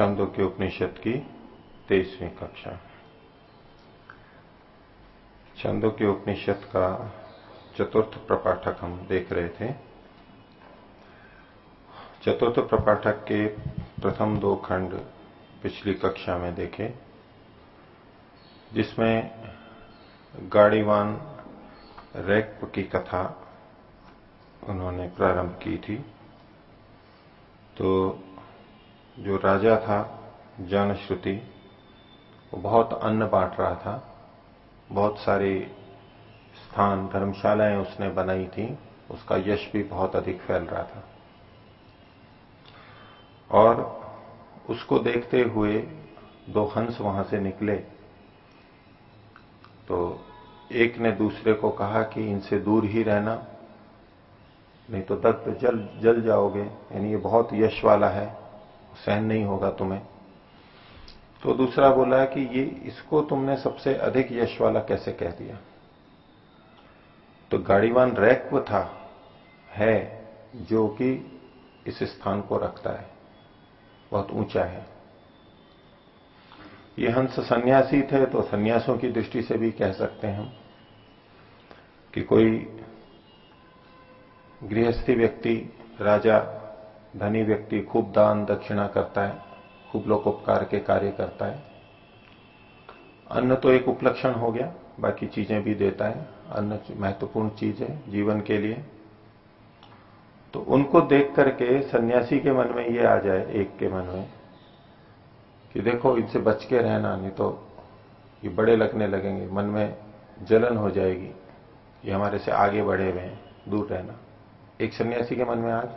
छंदों के उपनिषद की तेईसवीं कक्षा। छंदों के उपनिषद का चतुर्थ प्रपाठक हम देख रहे थे। चतुर्थ प्रपाठक के प्रथम दो खंड पिछली कक्षा में देखे, जिसमें गाड़ीवान रैक की कथा उन्होंने प्रारंभ की थी। तो जो राजा था जनश्रुति वो बहुत अन्न बांट रहा था। बहुत सारी स्थान, धर्मशालाएँ उसने बनाई थी। उसका यश भी बहुत अधिक फैल रहा था। और उसको देखते हुए दो हंस वहाँ से निकले। तो एक ने दूसरे को कहा कि इनसे दूर ही रहना, नहीं तो दत्त, जल जल जाओगे। यानी ये बहुत यश वाला है। सहन नहीं होगा तुम्हें। तो दूसरा बोला कि ये, इसको तुमने सबसे अधिक यश वाला कैसे कह दिया? तो गाड़ीवान रैक्व था, है, जो कि इस स्थान को रखता है। बहुत ऊँचा है। ये हंस सन्यासी थे तो सन्यासों की दृष्टि से भी कह सकते हैं हम कि कोई गृहस्थी व्यक्ति, राजा धनी व्यक्ति खूब दान दक्षिणा करता है, खूब लोग उपकार के कार्य करता है। अन्न तो एक उपलक्षण हो गया, बाकी चीज़ें भी देता है। अन्न महत्वपूर्ण चीज़ है, जीवन के लिए। तो उनको देख करके सन्यासी के मन में ये आ जाए, एक के मन में, कि देखो इनसे बच के रहना, नहीं तो ये बड़े लगने लगेंगे, मन में जलन हो जाएगी, ये हमारे से आगे बढ़े हुए हैं, दूर रहना। एक सन्यासी के मन में आ आज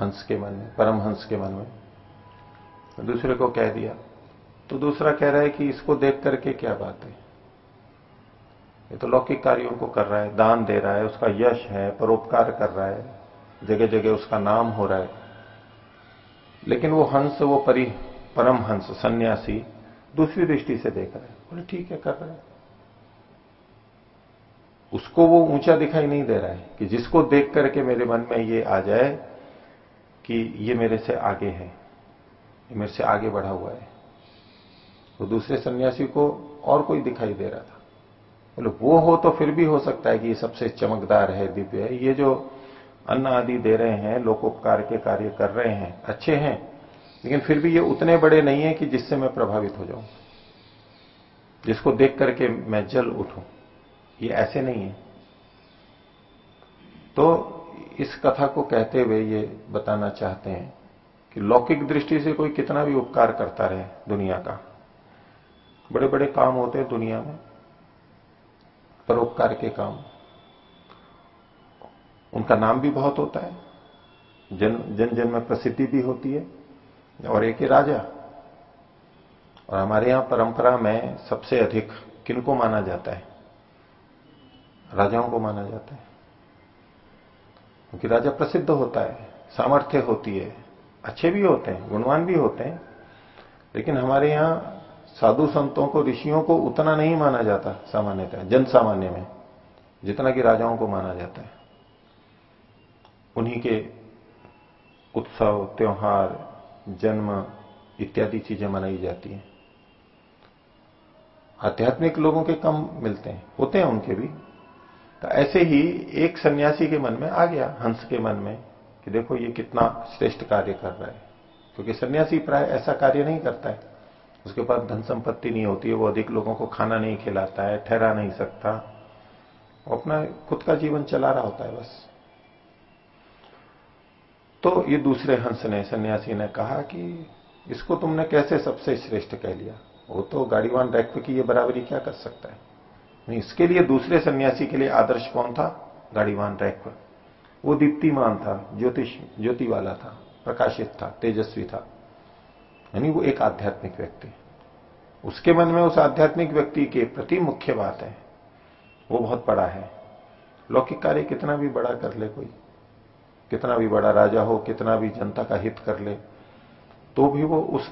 हंस के मन में, परम हंस के मन में। तो दूसरे को कह दिया। तो दूसरा कह रहा है कि इसको देख करके क्या बात है? ये तो लौकिक कार्यों को कर रहा है, दान दे रहा है, उसका यश है, परोपकार कर रहा है जगह जगह उसका नाम हो रहा है। लेकिन वो हंस, वो परि, परम हंस, सन्यासी, दूसरी दृष्टि से देख रहा है। बोले, ठीक है, कर रहा है। उसको वो ऊँचा दिखाई नहीं दे रहा है कि जिसको देख करके मेरे मन में ये आ जाए कि ये मेरे से आगे है, ये मेरे से आगे बढ़ा हुआ है। तो दूसरे सन्यासी को और कोई दिखाई दे रहा था। बोले, वो हो तो फिर भी हो सकता है कि ये सबसे चमकदार है, दिव्य है। ये जो अन्न आदि दे रहे हैं, लोकोपकार के कार्य कर रहे हैं, अच्छे हैं, लेकिन फिर भी ये उतने बड़े नहीं है कि जिससे मैं प्रभावित हो जाऊँ। जिसको देख करके मैं जल उठूं, ये ऐसे नहीं है। तो इस कथा को कहते हुए ये बताना चाहते हैं कि लौकिक दृष्टि से कोई कितना भी उपकार करता रहे दुनिया का। बड़े बड़े काम होते हैं दुनिया में, परोपकार के काम। उनका नाम भी बहुत होता है, जन जन जन में प्रसिद्धि भी होती है, और एक ही राजा। और हमारे यहाँ परंपरा में सबसे अधिक किनको माना जाता है? राजाओं को माना जाता है। क्योंकि राजा प्रसिद्ध होता है, सामर्थ्य होती है, अच्छे भी होते हैं, गुणवान भी होते हैं, लेकिन हमारे यहाँ साधु संतों को, ऋषियों को उतना नहीं माना जाता सामान्यतः, जन सामान्य में, जितना कि राजाओं को माना जाता है। उन्हीं के उत्सव, त्योहार, जन्म इत्यादि चीज़ें मनाई जाती हैं। आध्यात्मिक लोगों के कम मिलते हैं, होते हैं उनके भी तो ऐसे ही एक सन्यासी के मन में आ गया, हंस के मन में, कि देखो ये कितना श्रेष्ठ कार्य कर रहा है। क्योंकि सन्यासी प्राय ऐसा कार्य नहीं करता है। उसके पास धन संपत्ति नहीं होती है, वो अधिक लोगों को खाना नहीं खिलाता है, ठहरा नहीं सकता। वो अपना खुद का जीवन चला रहा होता है बस। तो ये दूसरे हंस ने, सन्यासी ने कहा कि इसको तुमने कैसे सबसे श्रेष्ठ कह लिया? वो तो गाड़ीवान रैक्व की ये बराबरी क्या कर सकता है? इसके लिए दूसरे सन्यासी के लिए आदर्श कौन था? गाड़ीवान रैक्व। वो दीप्तिमान था, ज्योतिष ज्योति वाला था, प्रकाशित था, तेजस्वी था। यानी वो एक आध्यात्मिक व्यक्ति। उसके मन में उस आध्यात्मिक व्यक्ति के प्रति मुख्य बात है। वो बहुत बड़ा है। लौकिक कार्य कितना भी बड़ा कर ले कोई, कितना भी बड़ा राजा हो, कितना भी जनता का हित कर ले तो भी वो उस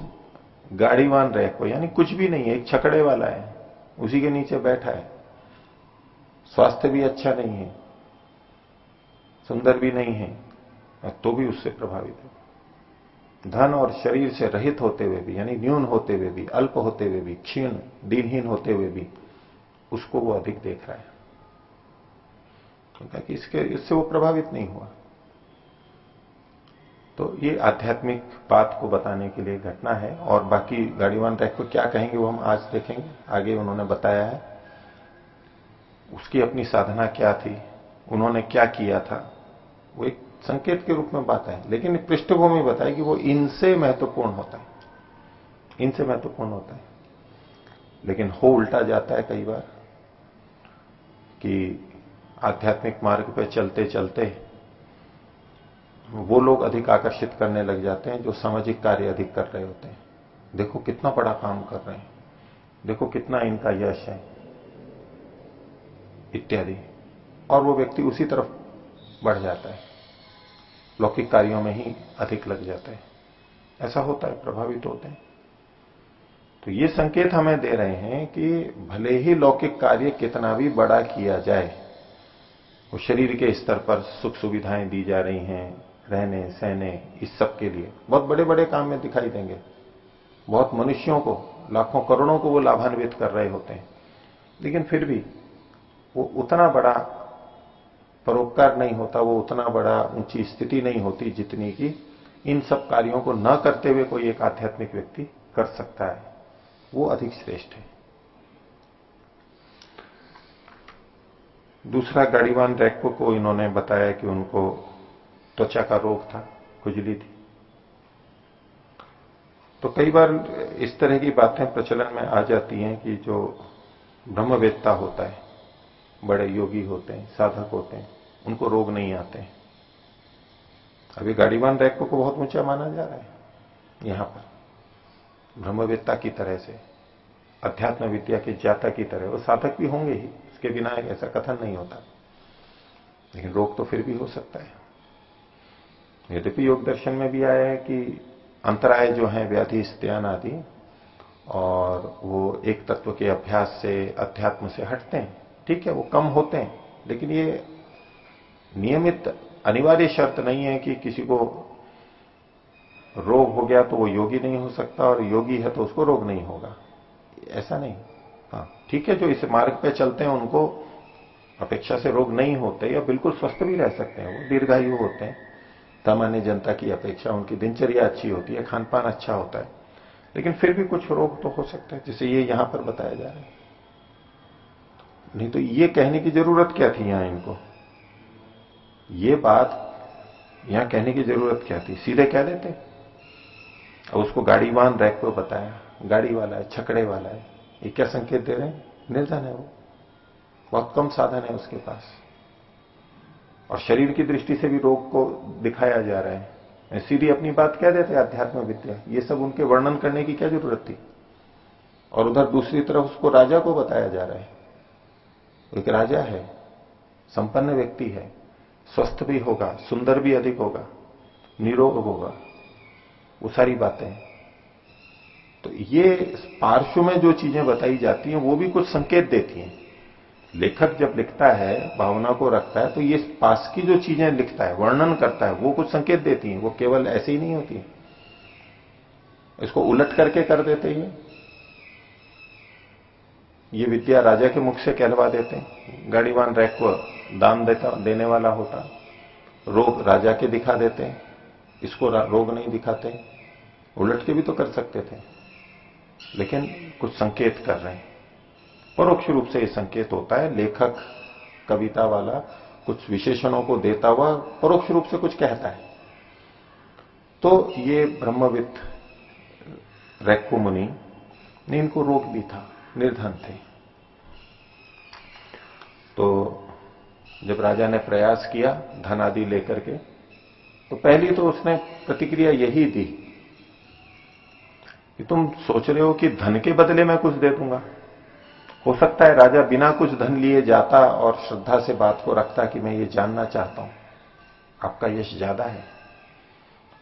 गाड़ीवान रह को यानी कुछ भी नहीं है, एक छकड़े वाला है, उसी के नीचे बैठा है। स्वास्थ्य भी अच्छा नहीं है, सुंदर भी नहीं है तो भी उससे प्रभावित है। धन और शरीर से रहित होते हुए भी, यानी न्यून होते हुए भी, अल्प होते हुए भी, क्षीण, दिनहीन होते हुए भी, उसको वो अधिक देख रहा है। कि इसके, इससे वो प्रभावित नहीं हुआ। तो ये आध्यात्मिक बात को बताने के लिए घटना है, और बाकी गाड़ीवान रैक को क्या कहेंगे वो हम आज देखेंगे। आगे उन्होंने बताया है। उसकी अपनी साधना क्या थी? उन्होंने क्या किया था? वो एक संकेत के रूप में बात है, लेकिन पृष्ठभूमि बताए कि वो इनसे महत्वपूर्ण होता है। इनसे महत्वपूर्ण होता है। लेकिन हो उल्टा जाता है कई बार कि आध्यात्मिक मार्ग पर चलते चलते वो लोग अधिक आकर्षित करने लग जाते हैं, जो सामाजिक कार्य अधिक कर रहे होते हैं। देखो कितना बड़ा काम कर रहे हैं। देखो कितना इनका यश है। इत्यादि। और वो व्यक्ति उसी तरफ़ बढ़ जाता है। लौकिक कार्यों में ही अधिक लग जाता है। ऐसा होता है, प्रभावित होते हैं। तो ये संकेत हमें दे रहे हैं कि भले ही लौकिक कार्य कितना भी बड़ा किया जाए, वो शरीर के स्तर पर सुख सुविधाएँ दी जा रही हैं, रहने, सहने, इस सब के लिए। बहुत बड़े बड़े काम में दिखाई देंगे। बहुत मनुष्यों को, लाखों करोड़ों को वो लाभान्वित कर रहे होते हैं। लेकिन फिर भी वो उतना बड़ा परोपकार नहीं होता, वो उतना बड़ा ऊँची स्थिति नहीं होती जितनी कि इन सब कार्यों को न करते हुए कोई एक आध्यात्मिक व्यक्ति कर सकता है। वो अधिक श्रेष्ठ है। दूसरा गाड़ीवान रैको को इन्होंने बताया कि उनको त्वचा का रोग था, खुजली थी। तो कई बार इस तरह की बातें प्रचलन में आ जाती हैं कि जो ब्रह्मवेत्ता होता है बड़े योगी होते हैं, साधक होते हैं, उनको रोग नहीं आते हैं। अभी गाड़ीवान रैको को बहुत ऊँचा माना जा रहा है, यहाँ पर। ब्रह्मवेत्ता की तरह से अध्यात्म विद्या के ज्ञाता की तरह, वो साधक भी होंगे ही उसके बिना ऐसा कथन नहीं होता। लेकिन रोग तो फिर भी हो सकता है। यद्यपि योग दर्शन में भी आया है कि अंतराय जो है, व्याधि, स्त्यान आदि, और वो एक तत्व के अभ्यास से, अध्यात्म से हटते हैं ठीक है, वो कम होते हैं। लेकिन ये नियमित, अनिवार्य शर्त नहीं है कि किसी को रोग हो गया तो वो योगी नहीं हो सकता और योगी है तो उसको रोग नहीं होगा। ऐसा नहीं। हाँ ठीक है, जो इस मार्ग पे चलते हैं उनको अपेक्षा से रोग नहीं होते या बिल्कुल स्वस्थ भी रह सकते हैं, वो दीर्घायु होते हैं। सामान्य जनता की अपेक्षा, उनकी दिनचर्या अच्छी होती है खान पान अच्छा होता है। लेकिन फिर भी कुछ रोग तो हो सकता है, जैसे ये यहाँ पर बताया जा रहा है। नहीं तो ये कहने की ज़रूरत क्या थी यहाँ इनको? ये बात यहाँ कहने की ज़रूरत क्या थी? सीधे कह देते? अब उसको गाड़ीवान रैक को बताया। गाड़ी वाला है, छकड़े वाला है। ये क्या संकेत दे रहे हैं? निर्धन है वो। बहुत कम साधन है उसके पास। और शरीर की दृष्टि से भी रोग को दिखाया जा रहा है। सीधी अपनी बात कह देते अध्यात्म विद्या ये सब उनके वर्णन करने की क्या ज़रूरत थी? और उधर दूसरी तरफ़ उसको राजा को बताया जा रहा है। एक राजा है, संपन्न व्यक्ति है, स्वस्थ भी होगा, सुंदर भी अधिक होगा, निरोग होगा, वो सारी बातें तो ये पार्श्व में जो चीज़ें बताई जाती हैं, वो भी कुछ संकेत देती हैं। लेखक जब लिखता है, भावना को रखता है तो ये पास की जो चीज़ें लिखता है, वर्णन करता है, वो कुछ संकेत देती हैं, वो केवल ऐसे ही नहीं होती। इसको उलट करके कर देते ये ये विद्या राजा के मुख से कहलवा देते गाड़ीवान रैक को दान देता, देने वाला होता। रोग राजा के दिखा देते इसको रोग नहीं दिखाते। उलट के भी तो कर सकते थे। लेकिन कुछ संकेत कर रहे हैं। परोक्ष रूप से ये संकेत होता है, लेखक, कविता वाला कुछ विशेषणों को देता हुआ परोक्ष रूप से कुछ कहता है। तो ये ब्रह्मविद रैक्को मुनि ने इनको रोक भी था। निर्धन थे। तो जब राजा ने प्रयास किया धन आदि लेकर के तो पहली तो उसने प्रतिक्रिया यही दी कि तुम सोच रहे हो कि धन के बदले मैं कुछ दे दूँगा। हो सकता है राजा बिना कुछ धन लिए जाता और श्रद्धा से बात को रखता कि मैं ये जानना चाहता हूँ। आपका यश ज़्यादा है।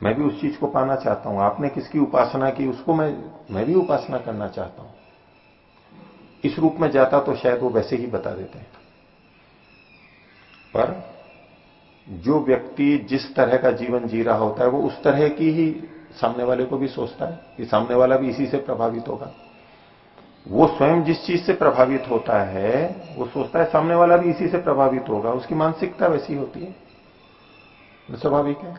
मैं भी उस चीज़ को पाना चाहता हूँ। आपने किसकी उपासना की, उसको मैं मैं भी उपासना करना चाहता हूँ। इस रूप में जाता तो शायद वो वैसे ही बता देते। हैं पर जो व्यक्ति जिस तरह का जीवन जी रहा होता है, वो उस तरह की ही सामने वाले को भी सोचता है कि सामने वाला भी इसी से प्रभावित होगा। वो स्वयं जिस चीज़ से प्रभावित होता है, वो सोचता है सामने वाला भी इसी से प्रभावित होगा। उसकी मानसिकता वैसी होती है। स्वाभाविक है।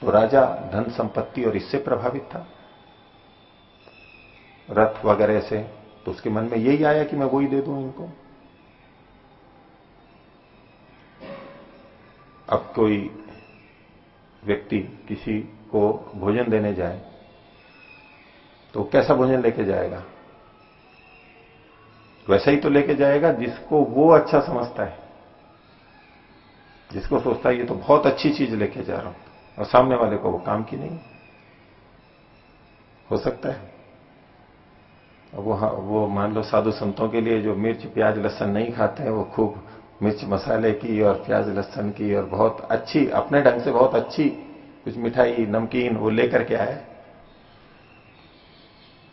तो राजा धन संपत्ति और इससे प्रभावित था। रथ वगैरह से तो उसके मन में यही आया कि मैं वही दे दूँ इनको। अब कोई व्यक्ति किसी को भोजन देने जाए तो कैसा भोजन लेके जाएगा? वैसा ही तो लेके जाएगा जिसको वो अच्छा समझता है। जिसको सोचता है, ये तो बहुत अच्छी चीज़ लेके जा रहा हूँ। और सामने वाले को वो काम की नहीं। हो सकता है। वो हाँ, वो मान लो साधु संतों के लिए जो मिर्च प्याज लहसन नहीं खाते हैं वो खूब मिर्च मसाले की और प्याज लहसन की और बहुत अच्छी अपने ढंग से बहुत अच्छी कुछ मिठाई नमकीन वो लेकर के आए।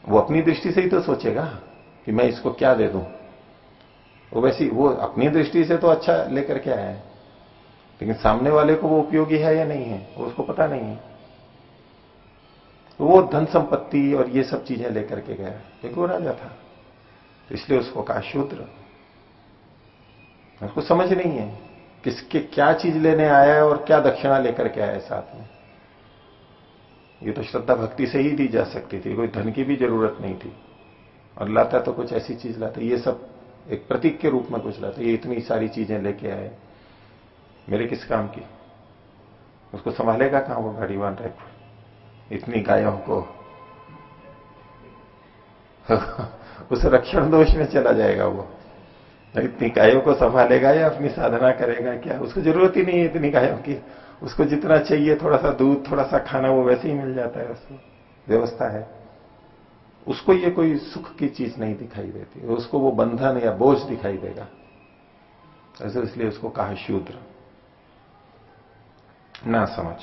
वो अपनी दृष्टि से ही तो सोचेगा कि मैं इसको क्या दे दूँ। वो वैसी वो अपनी दृष्टि से तो अच्छा लेकर के आया है लेकिन सामने वाले को वो उपयोगी है या नहीं है वो उसको पता नहीं है। तो वो धन संपत्ति और ये सब चीज़ें लेकर के गया। एक वो राजा था। तो इसलिए उसको कहा शूद्र। उसको समझ नहीं है किसके क्या चीज़ लेने आया है और क्या दक्षिणा लेकर के आया है साथ में। ये तो श्रद्धा भक्ति से ही दी जा सकती थी, कोई धन की भी ज़रूरत नहीं थी। और लाता तो कुछ ऐसी चीज़ लाता, ये सब एक प्रतीक के रूप में कुछ लाता, ये इतनी सारी चीज़ें लेके आए। मेरे किस काम की? उसको संभालेगा कहाँ वो गाड़ीवान रहे इतनी गायों को। उस रक्षण दोष में चला जाएगा वो। इतनी गायों को संभालेगा या अपनी साधना करेगा क्या? उसको ज़रूरत ही नहीं है इतनी गायों की। उसको जितना चाहिए थोड़ा सा दूध थोड़ा सा खाना, वो वैसे ही मिल जाता है उसको। व्यवस्था है। उसको ये कोई सुख की चीज़ नहीं दिखाई देती। उसको वो बंधन या बोझ दिखाई देगा। ऐसे इसलिए उसको कहा शूद्र। ना समझ।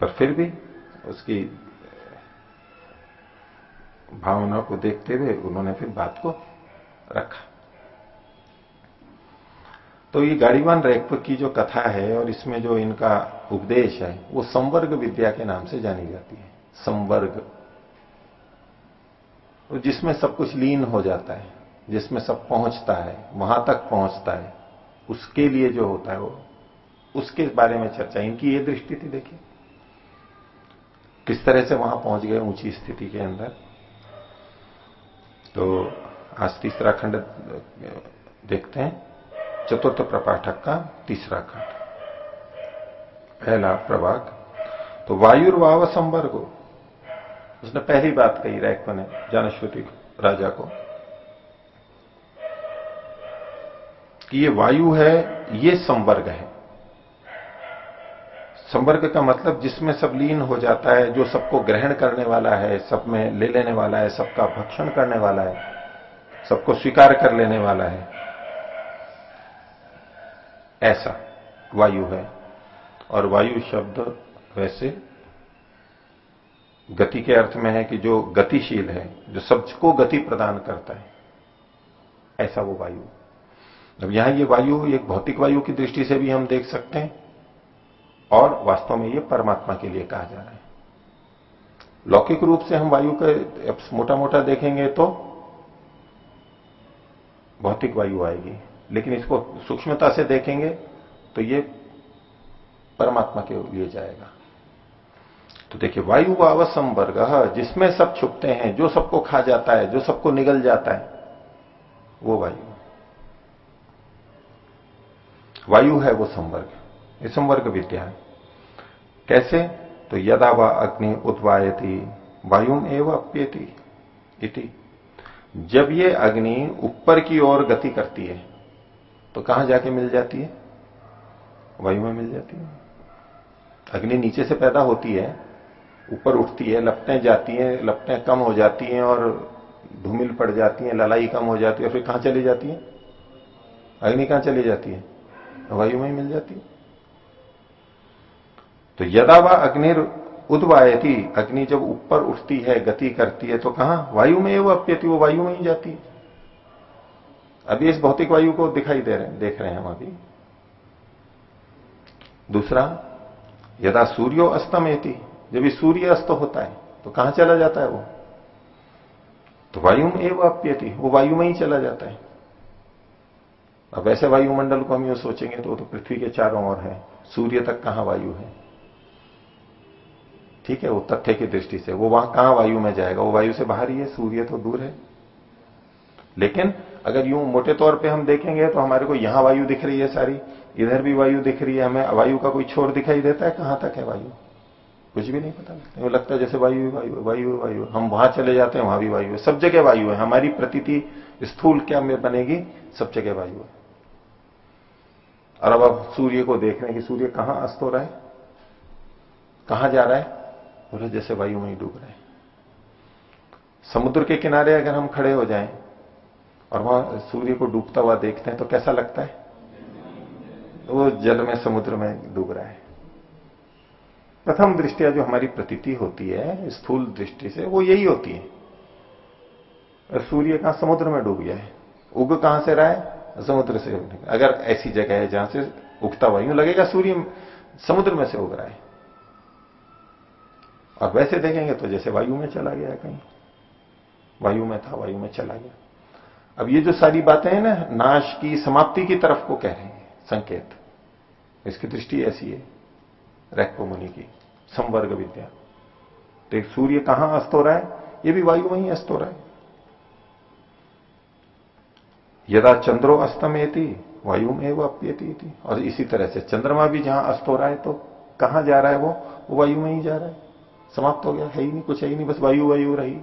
पर फिर भी उसकी भावना को देखते हुए उन्होंने फिर बात को रखा। तो ये गाड़ीवान रैक की जो कथा है और इसमें जो इनका उपदेश है, वो संवर्ग विद्या के नाम से जानी जाती है। संवर्ग। तो जिसमें सब कुछ लीन हो जाता है, जिसमें सब पहुँचता है, वहाँ तक पहुँचता है, उसके लिए जो होता है वो, उसके बारे में चर्चा। इनकी ये दृष्टि थी, देखिए। किस तरह से वहाँ पहुँच गए ऊँची स्थिति के अंदर? तो आज तीसरा खंड देखते हैं। चतुर्थ प्रपाठक का तीसरा खंड। पहला प्रभाग तो वायुर्वाव संवर्ग। उसने पहली बात कही रैक्व ने, जानश्वती राजा को, कि ये वायु है, ये संवर्ग है। संवर्ग का मतलब जिसमें सब लीन हो जाता है, जो सबको ग्रहण करने वाला है, सब में ले लेने वाला है, सबका भक्षण करने वाला है, सबको स्वीकार कर लेने वाला है। ऐसा वायु है। और वायु शब्द वैसे गति के अर्थ में है कि जो गतिशील है, जो सबको गति प्रदान करता है। ऐसा वो वायु। अब यहाँ ये वायु एक भौतिक वायु की दृष्टि से भी हम देख सकते हैं। और वास्तव में ये परमात्मा के लिए कहा जा रहा है। लौकिक रूप से हम वायु का मोटा मोटा देखेंगे तो भौतिक वायु आएगी, लेकिन इसको सूक्ष्मता से देखेंगे तो ये परमात्मा के लिए जाएगा। तो देखिए, वायु अवसंवर्ग जिसमें सब छुपते हैं, जो सबको खा जाता है, जो सबको निगल जाता है, वो वायु। वायु है वो संवर्ग। ये संवर्ग विद्या है कैसे? तो यदा व अग्नि उद्वायती, वायुम एवं अप्येती इति। जब ये अग्नि ऊपर की ओर गति करती है तो कहाँ जाके मिल जाती है? वायु में मिल जाती है। अग्नि नीचे से पैदा होती है, ऊपर उठती है, लपटें जाती हैं, लपटें कम हो जाती हैं और धूमिल पड़ जाती हैं, ललाई कम हो जाती है फिर कहाँ चली जाती है? अग्नि कहाँ चली जाती है? वायु में ही मिल जाती है। तो यदा वह अग्नि उद्वायती, अग्नि जब ऊपर उठती है, गति करती है तो कहा? वायु में वो अप्यति, वो वायु में ही जाती है। अभी इस भौतिक वायु को दिखाई दे रहे हैं, देख रहे हैं हम अभी। दूसरा, यदा सूर्यो अस्तमेती, जब ये सूर्य अस्त होता है तो कहाँ चला जाता है वो? तो वायु में एवं अप्यति, वो वायु में ही चला जाता है। अब वैसे वायुमंडल को हम यू सोचेंगे तो वो तो पृथ्वी के चारों ओर है। सूर्य तक कहाँ वायु है? ठीक है, वो तथ्य की दृष्टि से। वो वहाँ कहाँ वायु में जाएगा? वो वायु से बाहर ही है, सूर्य तो दूर है। लेकिन अगर यूँ मोटे तौर पे हम देखेंगे तो हमारे को यहाँ वायु दिख रही है सारी। इधर भी वायु दिख रही है, हमें वायु का कोई छोर दिखाई देता है? कहाँ तक है वायु? कुछ भी नहीं पता लगता वो लगता है जैसे वायु वायु वायु वायु हम वहाँ चले जाते हैं, वहाँ भी वायु है। सब जगह वायु है। हमारी प्रतीति स्थूल क्या में बनेगी? सब जगह वायु है। और अब आप सूर्य को देख रहे हैं कि सूर्य कहाँ अस्त हो रहा है? कहाँ जा रहा है? बोले, जैसे वायु में ही डूब रहे हैं। समुद्र के किनारे अगर हम खड़े हो जाएँ और वहाँ सूर्य को डूबता हुआ देखते हैं तो कैसा लगता है? वो जल में, समुद्र में डूब रहा है। प्रथम दृष्टिया जो हमारी प्रतीति होती है, स्थूल दृष्टि से, वो यही होती है। सूर्य कहाँ समुद्र में डूब गया है, उग कहाँ से रहा है? समुद्र से अगर ऐसी जगह है जहाँ से उगता हुआ यूँ लगेगा, सूर्य समुद्र में से उग रहा है। और वैसे देखेंगे तो जैसे वायु में चला गया कहीं। वायु में था, वायु में चला गया। अब ये जो सारी बातें हैं ना, नाश की समाप्ति की तरफ़ को कह रहे हैं, संकेत। इसकी दृष्टि ऐसी है रैको मुनि की, संवर्ग विद्या। तो एक सूर्य कहाँ अस्त हो रहा है? ये भी वायु में ही अस्त हो रहा है। यदा चंद्रो अस्तमेति, वायु में वो अप्यती और इसी तरह से चंद्रमा भी जहाँ अस्त हो रहा है तो कहाँ जा रहा है वो वायु में ही जा रहा है। समाप्त हो गया। है ही नहीं, कुछ है ही नहीं, बस वायु वायु रही।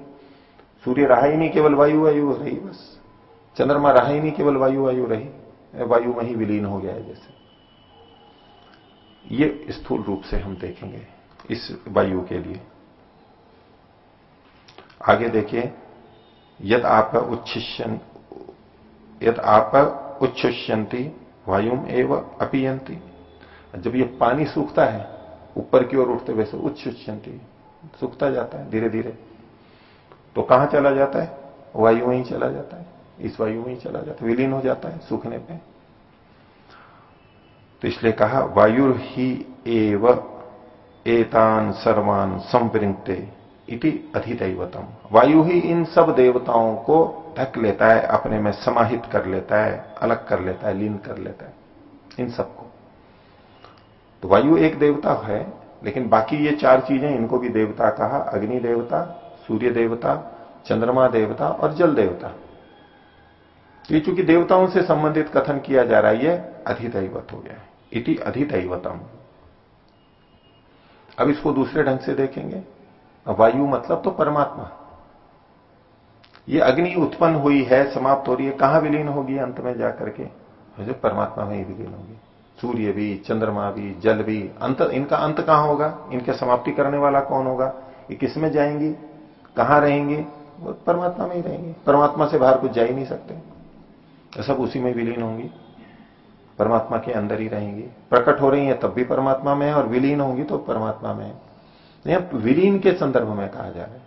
सूर्य रहा ही नहीं, केवल वायु वायु रही बस। चंद्रमा रहा ही नहीं, केवल वायु वायु रही। वायु में ही विलीन हो गया है जैसे। ये स्थूल रूप से हम देखेंगे इस वायु के लिए। आगे देखिए, यद आप उच्छिष्यन, यद आप उच्छुष्यंती, वायुम एवं अपीयंती। जब ये पानी सूखता है, ऊपर की ओर उठते वैसे उच्छुष्यंती। सूखता जाता है धीरे धीरे तो कहाँ चला जाता है? वायु में ही चला जाता है। इस वायु में ही चला जाता है। विलीन हो जाता है सूखने पे। तो इसलिए कहा वायु ही एव एतान सर्वान संवृंगते इति अधिदैवतम। वायु ही इन सब देवताओं को ढक लेता है, अपने में समाहित कर लेता है, अलग कर लेता है, लीन कर लेता है। इन सबको। तो वायु एक देवता है लेकिन बाकी ये चार चीज़ें, इनको भी देवता कहा, अग्नि देवता, सूर्य देवता, चंद्रमा देवता और जल देवता। ये चूँकि देवताओं से संबंधित कथन किया जा रहा है, ये अधिदैवत हो गया इति अधिदैवतम। अब इसको दूसरे ढंग से देखेंगे। वायु मतलब तो परमात्मा। ये अग्नि उत्पन्न हुई है, समाप्त हो रही है, कहाँ विलीन होगी अंत में जाकर के? जो परमात्मा में ही विलीन होगी। सूर्य भी, चंद्रमा भी, जल भी, अंत, इनका अंत कहाँ होगा? इनके समाप्ति करने वाला कौन होगा? ये किसमें जाएँगी? कहाँ रहेंगे? वो परमात्मा में ही रहेंगे। परमात्मा से बाहर कुछ जा ही नहीं सकते। तो सब उसी में विलीन होंगी। परमात्मा के अंदर ही रहेंगी। प्रकट हो रही है तब भी परमात्मा में है और विलीन होंगी तो परमात्मा में है। विलीन के संदर्भ में कहा जा रहा है।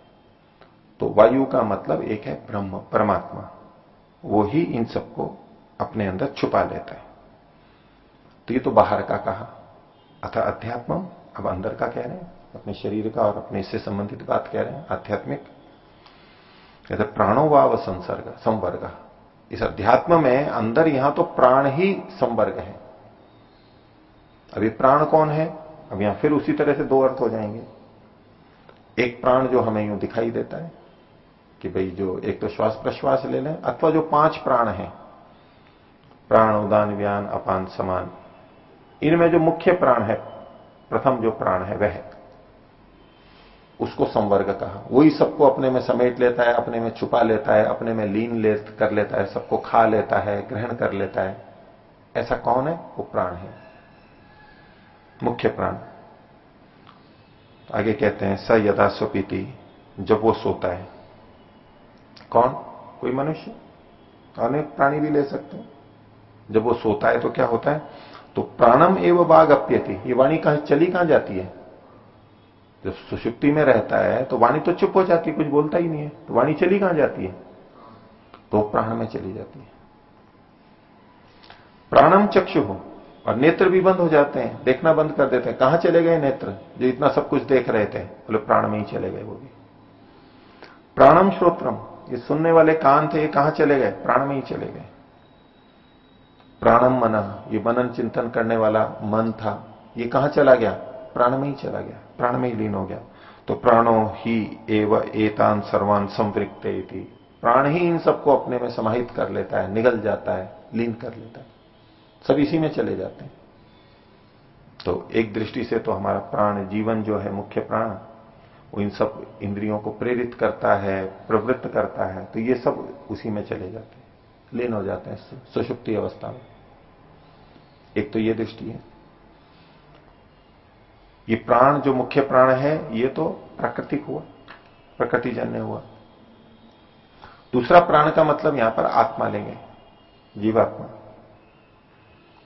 तो वायु का मतलब एक है ब्रह्म, परमात्मा। वो ही इन सबको अपने अंदर छुपा लेता है। तो ये तो बाहर का कहा। अथा अध्यात्म अब अंदर का कह रहे हैं, अपने शरीर का और अपने इससे संबंधित बात कह रहे हैं, आध्यात्मिक। कहते प्राणो वाव संसर्ग, संवर्ग। इस अध्यात्म में अंदर यहाँ तो प्राण ही संवर्ग है। अभी प्राण कौन है? अब यहाँ फिर उसी तरह से दो अर्थ हो जाएँगे। एक प्राण जो हमें यूँ दिखाई देता है कि भाई जो एक तो श्वास प्रश्वास ले लें, अथवा जो पाँच प्राण हैं। प्राण उदान, व्यान, अपान, समान। इनमें जो मुख्य प्राण है, प्रथम जो प्राण है, वह उसको संवर्ग कहा। वही सबको अपने में समेट लेता है, अपने में छुपा लेता है, अपने में लीन ले, कर लेता है, सबको खा लेता है, ग्रहण कर लेता है। ऐसा कौन है? वो प्राण है। मुख्य प्राण। आगे कहते हैं, स यदा स्वपीति, जब वो सोता है। कौन? कोई मनुष्य? अनेक प्राणी भी ले सकते हैं। जब वो सोता है तो क्या होता है? तो प्राणम एवं बाघ अप्यति ये वाणी कहाँ चली कहाँ जाती है? जब सुषुप्ति में रहता है तो वाणी तो चुप हो जाती है, कुछ बोलता ही नहीं है। तो वाणी चली कहाँ जाती है? तो प्राण में चली जाती है। प्राणम चक्षु हो और नेत्र भी बंद हो जाते हैं, देखना बंद कर देते हैं। कहाँ चले गए नेत्र? जो इतना सब कुछ देख रहे थे, बोले प्राण में ही चले गए वो भी। प्राणम श्रोत्रम, ये सुनने वाले कान थे, ये कहाँ चले गए? प्राण में ही चले गए। प्राणम मन, ये मनन चिंतन करने वाला मन था। ये कहाँ चला गया? प्राण में ही चला गया, प्राण में ही लीन हो गया। तो प्राणो ही एव एतान सर्वान संवृक्ते प्राण ही इन सबको अपने में समाहित कर लेता है, निगल जाता है, लीन कर लेता है। सब इसी में चले जाते हैं। तो एक दृष्टि से तो हमारा प्राण, जीवन जो है, मुख्य प्राण, वो इन सब इंद्रियों को प्रेरित करता है, प्रवृत्त करता है तो ये सब उसी में चले जाते लीन हो जाते हैं सुषुप्ति अवस्था में। एक तो ये दृष्टि है। ये प्राण, जो मुख्य प्राण है, ये तो प्राकृतिक हुआ प्रकृति जन्य हुआ। दूसरा प्राण का मतलब यहाँ पर आत्मा लेंगे, जीवात्मा।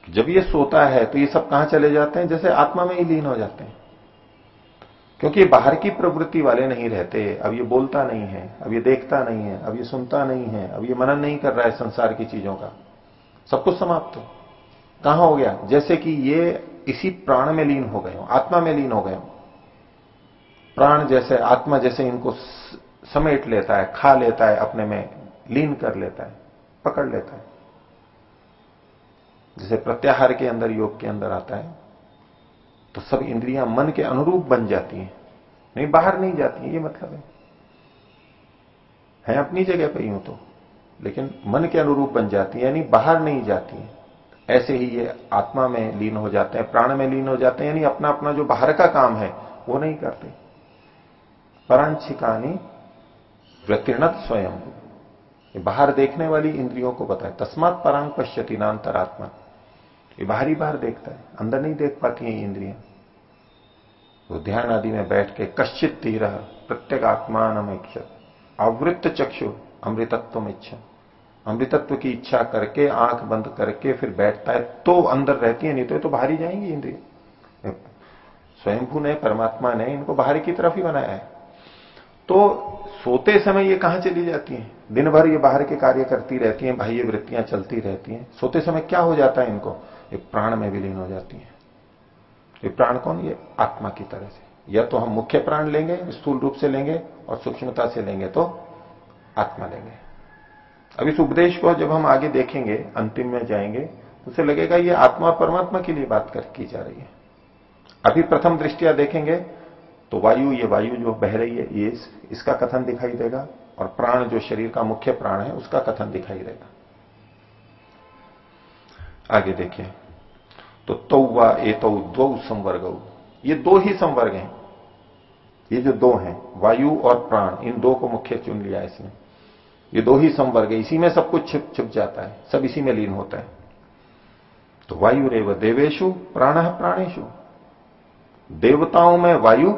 जब ये सोता है तो ये सब कहाँ चले जाते हैं? जैसे आत्मा में ही लीन हो जाते हैं। क्योंकि बाहर की प्रवृत्ति वाले नहीं रहते। अब ये बोलता नहीं है, अब ये देखता नहीं है, अब ये सुनता नहीं है, अब ये मनन नहीं कर रहा है संसार की चीज़ों का। सब कुछ समाप्त हो। कहाँ हो गया? जैसे कि ये इसी प्राण में लीन हो गए हो, आत्मा में लीन हो गए हो। प्राण जैसे, आत्मा जैसे इनको समेट लेता है, खा लेता है, अपने में लीन कर लेता है, पकड़ लेता है। जैसे प्रत्याहार के अंदर, योग के अंदर आता है। तो सब इंद्रियाँ मन के अनुरूप बन जाती हैं। नहीं, बाहर नहीं जाती ये मतलब है। है अपनी जगह पर यूँ तो लेकिन मन के अनुरूप बन जाती है, यानी बाहर नहीं जाती है। ऐसे ही ये आत्मा में लीन हो जाते हैं, प्राण में लीन हो जाते हैं, यानी अपना अपना जो बाहर का काम है, वो नहीं करते। परांशिकानी व्यतीर्णत स्वयं। बाहर देखने वाली इंद्रियों को बताए। तस्मात परांग पश्यति नान्तरात्मा ये बाहर ही बाहर देखता है अंदर नहीं देख पाती है इंद्रियाँ। वो ध्यान आदि में बैठ के कश्चित तीर प्रत्येक आत्मान इच्छा। आवृत्त चक्षु अमृतत्व में इच्छा। अमृतत्व की इच्छा करके आँख बंद करके फिर बैठता है तो अंदर रहती है नहीं तो, तो बाहर ही जाएँगी इंद्रिय। स्वयंभू ने परमात्मा ने इनको बाहर की तरफ़ ही बनाया है। तो सोते समय ये कहाँ चली जाती हैं? दिन भर ये बाहर के कार्य करती रहती हैं बाह्य वृत्तियाँ चलती रहती हैं। सोते समय क्या हो जाता है इनको? ये प्राण में विलीन हो जाती है। ये प्राण कौन? ये आत्मा की तरह से। या तो हम मुख्य प्राण लेंगे स्थूल रूप से लेंगे और सूक्ष्मता से लेंगे तो आत्मा लेंगे। अब इस उपदेश को जब हम आगे देखेंगे अंतिम में जाएँगे तो उसे लगेगा ये आत्मा और परमात्मा के लिए बात कर की जा रही है। अभी प्रथम दृष्टिया देखेंगे तो वायु ये वायु जो बह रही है ये इस, इसका कथन दिखाई देगा और प्राण जो शरीर का मुख्य प्राण है उसका कथन दिखाई देगा। आगे देखिए। तो तौवा ए तो दो संवर्ग। ये दो ही संवर्ग हैं। ये जो दो हैं, वायु और प्राण, इन दो को मुख्य चुन लिया इसने। ये दो ही संवर्ग है। इसी में सब कुछ छिप छिप जाता है। सब इसी में लीन होता है। तो वायु रेव देवेशु प्राण प्राणेशु देवताओं में वायु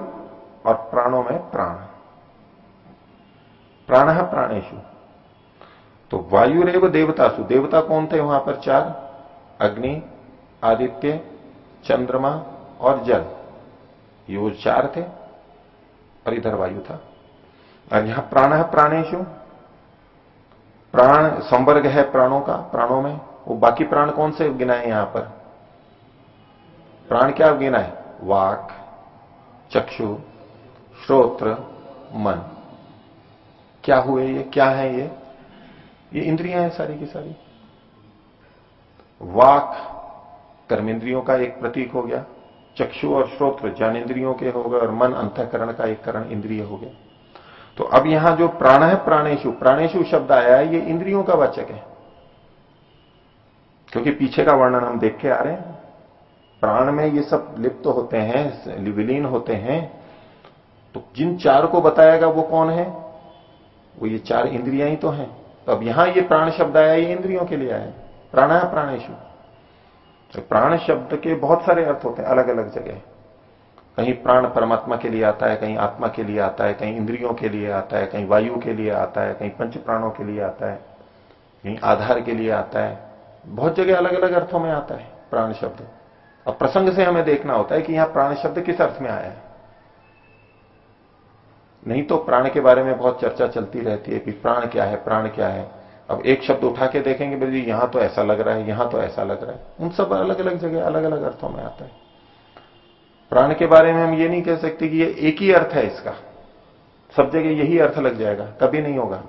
और प्राणों में प्राण। प्राण प्राणेशु तो वायु रेव देवतासु। देवता कौन थे वहाँ पर? चार। अग्नि आदित्य, चंद्रमा और जल। ये वो चार थे, और इधर वायु था। और यहाँ प्राण है प्राणेशु। प्राण संवर्ग है प्राणों का, प्राणों में। वो बाकी प्राण कौन से गिनाए यहाँ पर? प्राण क्या गिना है? वाक, चक्षु, श्रोत्र, मन। क्या हुए ये? क्या है ये? ये इंद्रियाँ हैं सारी की सारी। वाक कर्मेंद्रियों का एक प्रतीक हो गया। चक्षु और श्रोत्र ज्ञानेन्द्रियों के हो गए और मन अंतकरण का एक करण इंद्रिय हो गया। तो अब यहाँ जो प्राण है, प्राणेशु प्राणेशु शब्द आया है, ये इंद्रियों का वाचक है। क्योंकि पीछे का वर्णन हम देख के आ रहे हैं। प्राण में ये सब लिप्त तो होते हैं, विलीन होते हैं। तो जिन चार को बताएगा वो कौन है? वो ये चार इंद्रियाँ ही तो हैं। तो अब यहाँ ये प्राण शब्द आया, ये इंद्रियों के लिए आया। प्राण है प्राणेशु। तो प्राण शब्द के बहुत सारे अर्थ होते हैं अलग अलग जगह। कहीं प्राण परमात्मा के लिए आता है, कहीं आत्मा के लिए आता है, कहीं इंद्रियों के लिए आता है, कहीं वायु के लिए आता है, कहीं पंच प्राणों के लिए आता है, कहीं आधार के लिए आता है। बहुत जगह अलग अलग अर्थों में आता है प्राण शब्द। अब प्रसंग से हमें देखना होता है कि यहाँ प्राण शब्द किस अर्थ में आया है। नहीं तो प्राण के बारे में बहुत चर्चा चलती रहती है कि प्राण क्या है, प्राण क्या है। अब एक शब्द उठा के देखेंगे भाई जी, यहाँ तो ऐसा लग रहा है, यहाँ तो ऐसा लग रहा है। उन सब अलग अलग जगह अलग अलग अर्थों में आता है। प्राण के बारे में हम ये नहीं कह सकते कि ये एक ही अर्थ है इसका। सब जगह यही अर्थ लग जाएगा, कभी नहीं होगा।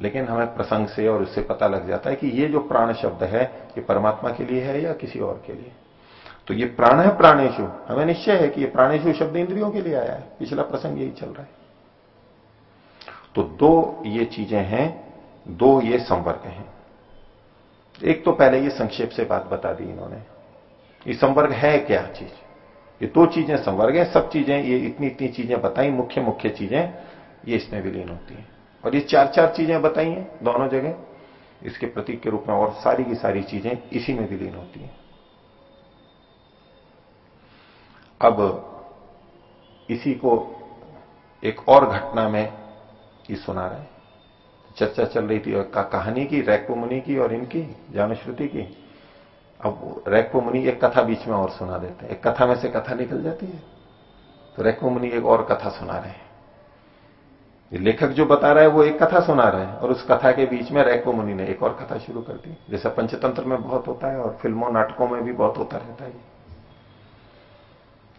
लेकिन हमें प्रसंग से और उससे पता लग जाता है कि ये जो प्राण शब्द है, ये परमात्मा के लिए है या किसी और के लिए। तो ये प्राण है प्राणेशु। हमें निश्चय है कि ये प्राणेशु शब्द इंद्रियों के लिए आया है। पिछला प्रसंग यही चल रहा है। तो दो ये चीज़ें हैं, दो ये संवर्ग हैं। एक तो पहले ये संक्षेप से बात बता दी इन्होंने। ये संवर्ग है क्या चीज़? ये दो चीज़ें संवर्ग है, सब चीज़ें, ये इतनी इतनी चीज़ें बताई, मुख्य मुख्य चीज़ें ये इसमें विलीन होती हैं। और ये चार चार चीज़ें बताई हैं दोनों जगह, इसके प्रतीक के रूप में और सारी की सारी चीज़ें इसी में विलीन होती हैं। अब इसी को एक और घटना में ये सुना रहे चर्चा चल रही थी और कहानी की, रैक्पो मुनि की और इनकी जानश्रुति की। अब रैक्पो मुनि एक कथा बीच में और सुना देते हैं। एक कथा में से कथा निकल जाती है। तो रैक्पो मुनि एक और कथा सुना रहे हैं। लेखक जो बता रहा है वो एक कथा सुना रहे हैं और उस कथा के बीच में रैको मुनि ने एक और कथा शुरू कर दी। जैसा पंचतंत्र में बहुत होता है और फ़िल्मों, नाटकों में भी बहुत होता रहता है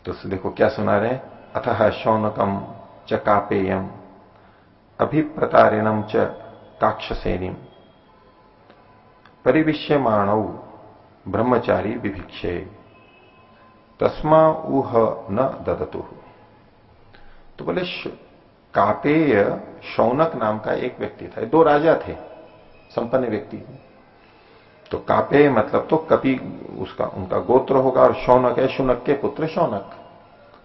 तो देखो क्या सुना रहे हैं? अथ शौनकम च कापेयम। अभिप्रतारिणम च काक्षसेनी परिविश्यमाण ब्रह्मचारी विभिक्षे। तस्मा उह न ददतु। तो बोले कापेय शौनक नाम का एक व्यक्ति था। दो राजा थे, संपन्न व्यक्ति। तो कापेय मतलब तो कपि उसका, उनका गोत्र होगा और शौनक है, शुनक के पुत्र शौनक।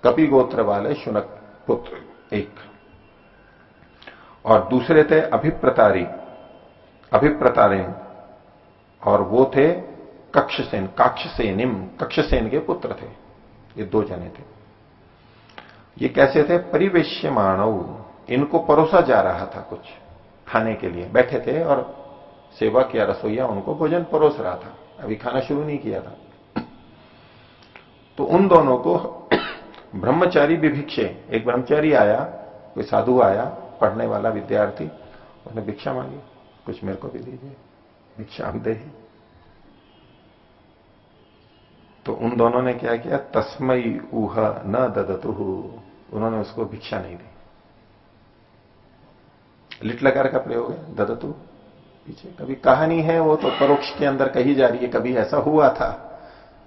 कपि गोत्र वाले शुनक पुत्र एक। और दूसरे थे अभिप्रतारी अभिप्रतारिन और वो थे कक्षसेन, काक्षसेनिम, कक्षसेन के पुत्र थे। ये दो जने थे। ये कैसे थे? परिवेश्य मानव इनको परोसा जा रहा था कुछ खाने के लिए। बैठे थे और सेवक या रसोईया, उनको भोजन परोस रहा था। अभी खाना शुरू नहीं किया था। तो उन दोनों को ब्रह्मचारी विभिक्षे, एक ब्रह्मचारी आया, कोई साधु आया पढ़ने वाला विद्यार्थी उसने भिक्षा मांगी, कुछ मेरे को भी दीजिए। भिक्षा हम दे तो उन दोनों ने क्या किया? तस्मई ऊह न ददतु। उन्होंने उसको भिक्षा नहीं दी। लिट लकार का प्रयोग है, ददतु। पीछे, कभी कहानी है वो तो परोक्ष के अंदर कही जा रही है, कभी ऐसा हुआ था।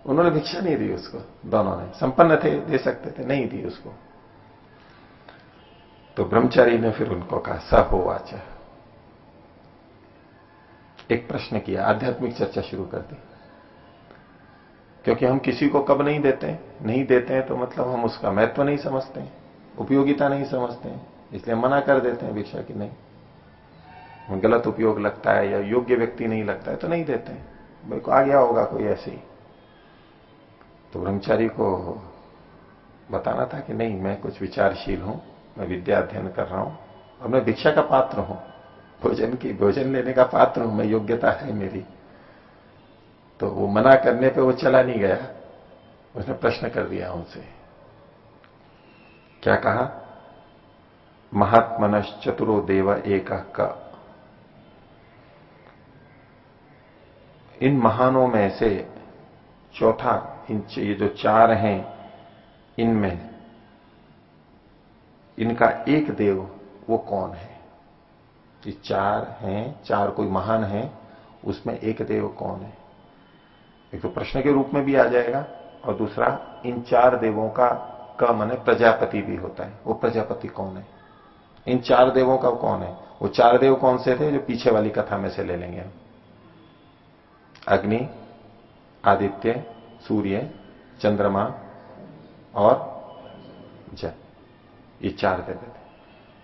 उन्होंने भिक्षा नहीं दी उसको, दोनों ने। संपन्न थे, दे सकते थे, नहीं दी उसको। तो ब्रह्मचारी ने फिर उनको कहा स हो वाचा। एक प्रश्न किया, आध्यात्मिक चर्चा शुरू कर दी। क्योंकि हम किसी को कब नहीं देते नहीं देते हैं तो मतलब हम उसका महत्व नहीं समझते उपयोगिता नहीं समझते इसलिए मना कर देते हैं भिक्षा की, नहीं। गलत उपयोग लगता है या योग्य व्यक्ति नहीं लगता है तो नहीं देते हैं। भाई को आ गया होगा कोई ऐसे ही। तो ब्रह्मचारी को बताना था कि नहीं, मैं कुछ विचारशील हूँ मैं विद्या अध्ययन कर रहा हूँ और मैं भिक्षा का पात्र हूँ। भोजन की, भोजन लेने का पात्र हूँ, मैं योग्यता है मेरी। तो वो मना करने पे वो चला नहीं गया। उसने प्रश्न कर दिया उनसे। क्या कहा? महात्मन चतुरो देव एक का। इन महानों में से चौथा इन ये जो चार हैं, इनमें इनका एक देव वो कौन है? ये चार हैं, चार कोई महान है, उसमें एक देव कौन है? एक तो प्रश्न के रूप में भी आ जाएगा और दूसरा, इन चार देवों का क मन प्रजापति भी होता है। वो प्रजापति कौन है? इन चार देवों का कौन है? वो चार देव कौन से थे जो पीछे वाली कथा में से ले लेंगे हम? अग्नि, आदित्य, सूर्य, चंद्रमा और जल। ये चार देव थे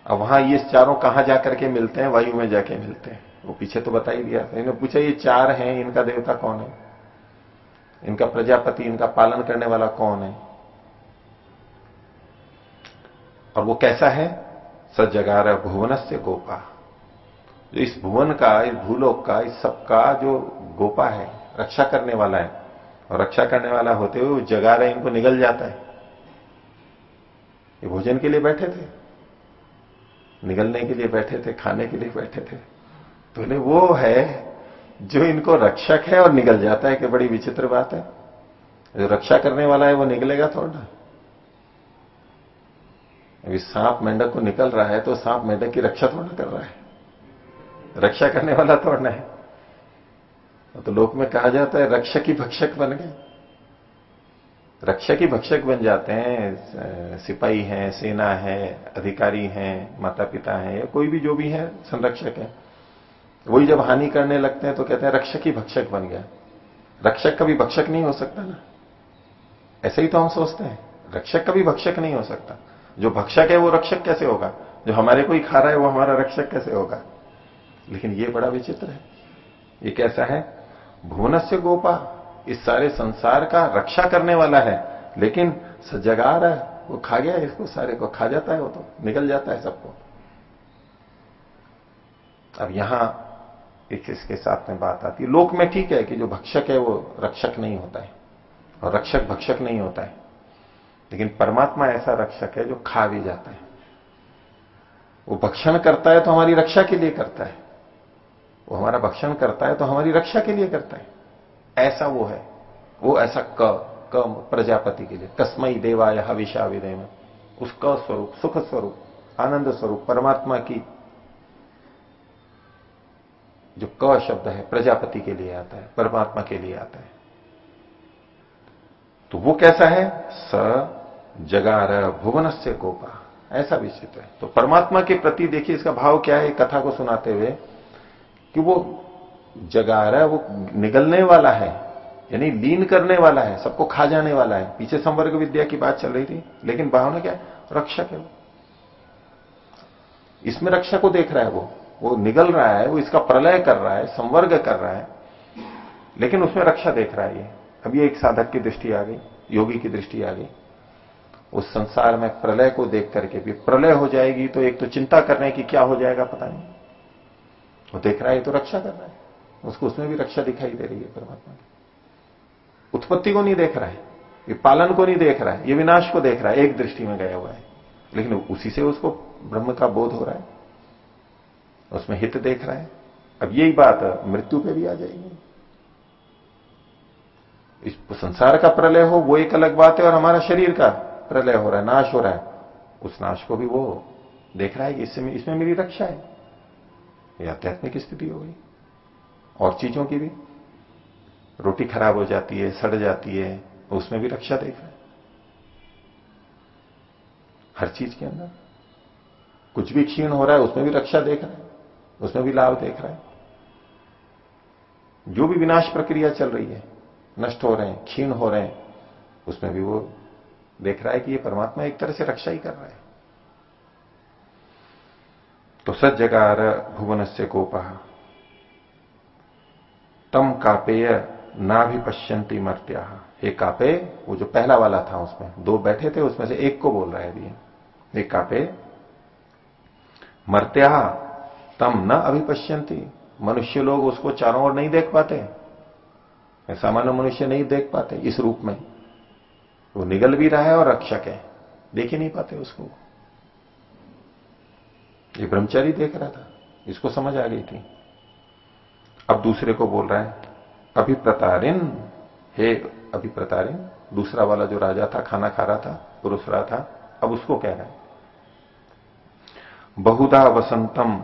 अब वहाँ ये चारों कहाँ जाकर के मिलते हैं? वायु में जाके मिलते हैं। वो पीछे तो बता ही दिया। था इन्होंने पूछा, ये चार हैं, इनका देवता कौन है? इनका प्रजापति, इनका पालन करने वाला कौन है? और वो कैसा है? सजगार भुवन से गोपा। जो इस भुवन का, इस भूलोक का, इस सबका जो गोपा है, रक्षा करने वाला है, और रक्षा करने वाला होते हुए वो जगा रहे इनको निगल जाता है। ये भोजन के लिए बैठे थे, निगलने के लिए बैठे थे, खाने के लिए बैठे थे। तो वो है जो इनको रक्षक है और निगल जाता है, कि बड़ी विचित्र बात है। जो रक्षा करने वाला है, वो निकलेगा थोड़ा अभी सांप मेंढक को निकल रहा है तो सांप मेंढक की रक्षा थोड़ा कर रहा है। रक्षा करने वाला तोड़ना है। तो लोक में कहा जाता है, रक्षक ही भक्षक बन गए। रक्षक ही भक्षक बन जाते हैं सिपाही हैं, सेना है, अधिकारी हैं माता पिता हैं, या कोई भी जो भी है, संरक्षक है। वही जब हानि करने लगते हैं तो कहते हैं रक्षक ही भक्षक बन गया। रक्षक कभी भक्षक नहीं हो सकता ना। ऐसे ही तो हम सोचते हैं, रक्षक कभी भक्षक नहीं हो सकता। जो भक्षक है, वो रक्षक कैसे होगा? जो हमारे को ही खा रहा है, वो हमारा रक्षक कैसे होगा? लेकिन ये बड़ा विचित्र है। ये कैसा है? भुवन से गोपा। इस सारे संसार का रक्षा करने वाला है। लेकिन सजगा रहा है, वो खा गया इसको, सारे को खा जाता है, वो तो निकल जाता है सबको। अब यहाँ एक इसके साथ में बात आती है। लोक में ठीक है कि जो भक्षक है वो रक्षक नहीं होता है, और रक्षक भक्षक नहीं होता है। लेकिन परमात्मा ऐसा रक्षक है जो खा भी जाता है। वो भक्षण करता है तो हमारी रक्षा के लिए करता है। वो हमारा भक्षण करता है तो हमारी रक्षा के लिए करता है। ऐसा वो है। वो ऐसा क क प्रजापति के लिए। कस्मई देवाय हविषा विदेव उस क स्वरूप, सुख स्वरूप, आनंद स्वरूप, परमात्मा की जो क शब्द है, प्रजापति के लिए आता है, परमात्मा के लिए आता है। तो वो कैसा है? स जगार भुवन से गोपा। ऐसा विचित्र है। तो परमात्मा के प्रति देखिए इसका भाव क्या है, कथा को सुनाते हुए, कि वो जगा रहा है, वो निगलने वाला है, यानी लीन करने वाला है, सबको खा जाने वाला है। पीछे संवर्ग विद्या की बात चल रही थी, लेकिन भावना क्या? रक्षक है वो। इसमें रक्षा को देख रहा है वो। वो निगल रहा है, वो इसका प्रलय कर रहा है, संवर्ग कर रहा है, लेकिन उसमें रक्षा देख रहा है ये। अभी एक साधक की दृष्टि आ गई, योगी की दृष्टि आ गई। उस संसार में प्रलय को देख करके भी, प्रलय हो जाएगी तो एक तो चिंता करने की क्या हो जाएगा पता नहीं। वो देख रहा है तो रक्षा कर रहा है। उसको उसमें भी रक्षा दिखाई दे रही है परमात्मा की। उत्पत्ति को नहीं देख रहा है, ये पालन को नहीं देख रहा है, ये विनाश को देख रहा है, एक दृष्टि में गया हुआ है। लेकिन उसी से उसको ब्रह्म का बोध हो रहा है, उसमें हित देख रहा है। अब यही बात मृत्यु पे भी आ जाएगी। इस संसार का प्रलय हो, वो एक अलग बात है और हमारा शरीर का प्रलय हो रहा है, नाश हो रहा है। उस नाश को भी वो देख रहा है कि इससे, इसमें मेरी रक्षा है। ये आध्यात्मिक स्थिति हो गई। और चीज़ों की भी। रोटी खराब हो जाती है, सड़ जाती है, उसमें भी रक्षा देख रहे हर चीज़ के अंदर। कुछ भी क्षीण हो रहा है, उसमें भी रक्षा देख रहे है, उसमें भी लाभ देख रहा है। जो भी विनाश प्रक्रिया चल रही है, नष्ट हो रहे हैं, क्षीण हो रहे हैं, उसमें भी वो देख रहा है कि ये परमात्मा एक तरह से रक्षा ही कर रहा है। तो सज्जगार भुवन से गोपा तम कापेय ना भी पश्यंती मर्त्या हे कापे, वो जो पहला वाला था उसमें, दो बैठे थे, उसमें से एक को बोल रहे है एक कापे मर्त्या तम न अभिपश्यंती मनुष्य लोग उसको चारों ओर नहीं देख पाते। सामान्य मनुष्य नहीं देख पाते इस रूप में। वो निगल भी रहा है और रक्षक है। देख ही नहीं पाते उसको। ये ब्रह्मचारी देख रहा था। इसको समझ आ गई थी। अब दूसरे को बोल रहा है, अभिप्रतारिन। हे अभिप्रतारिन, दूसरा वाला जो राजा था, खाना खा रहा था पुरुष रहा था, अब उसको कह रहा है, बहुधा वसंतम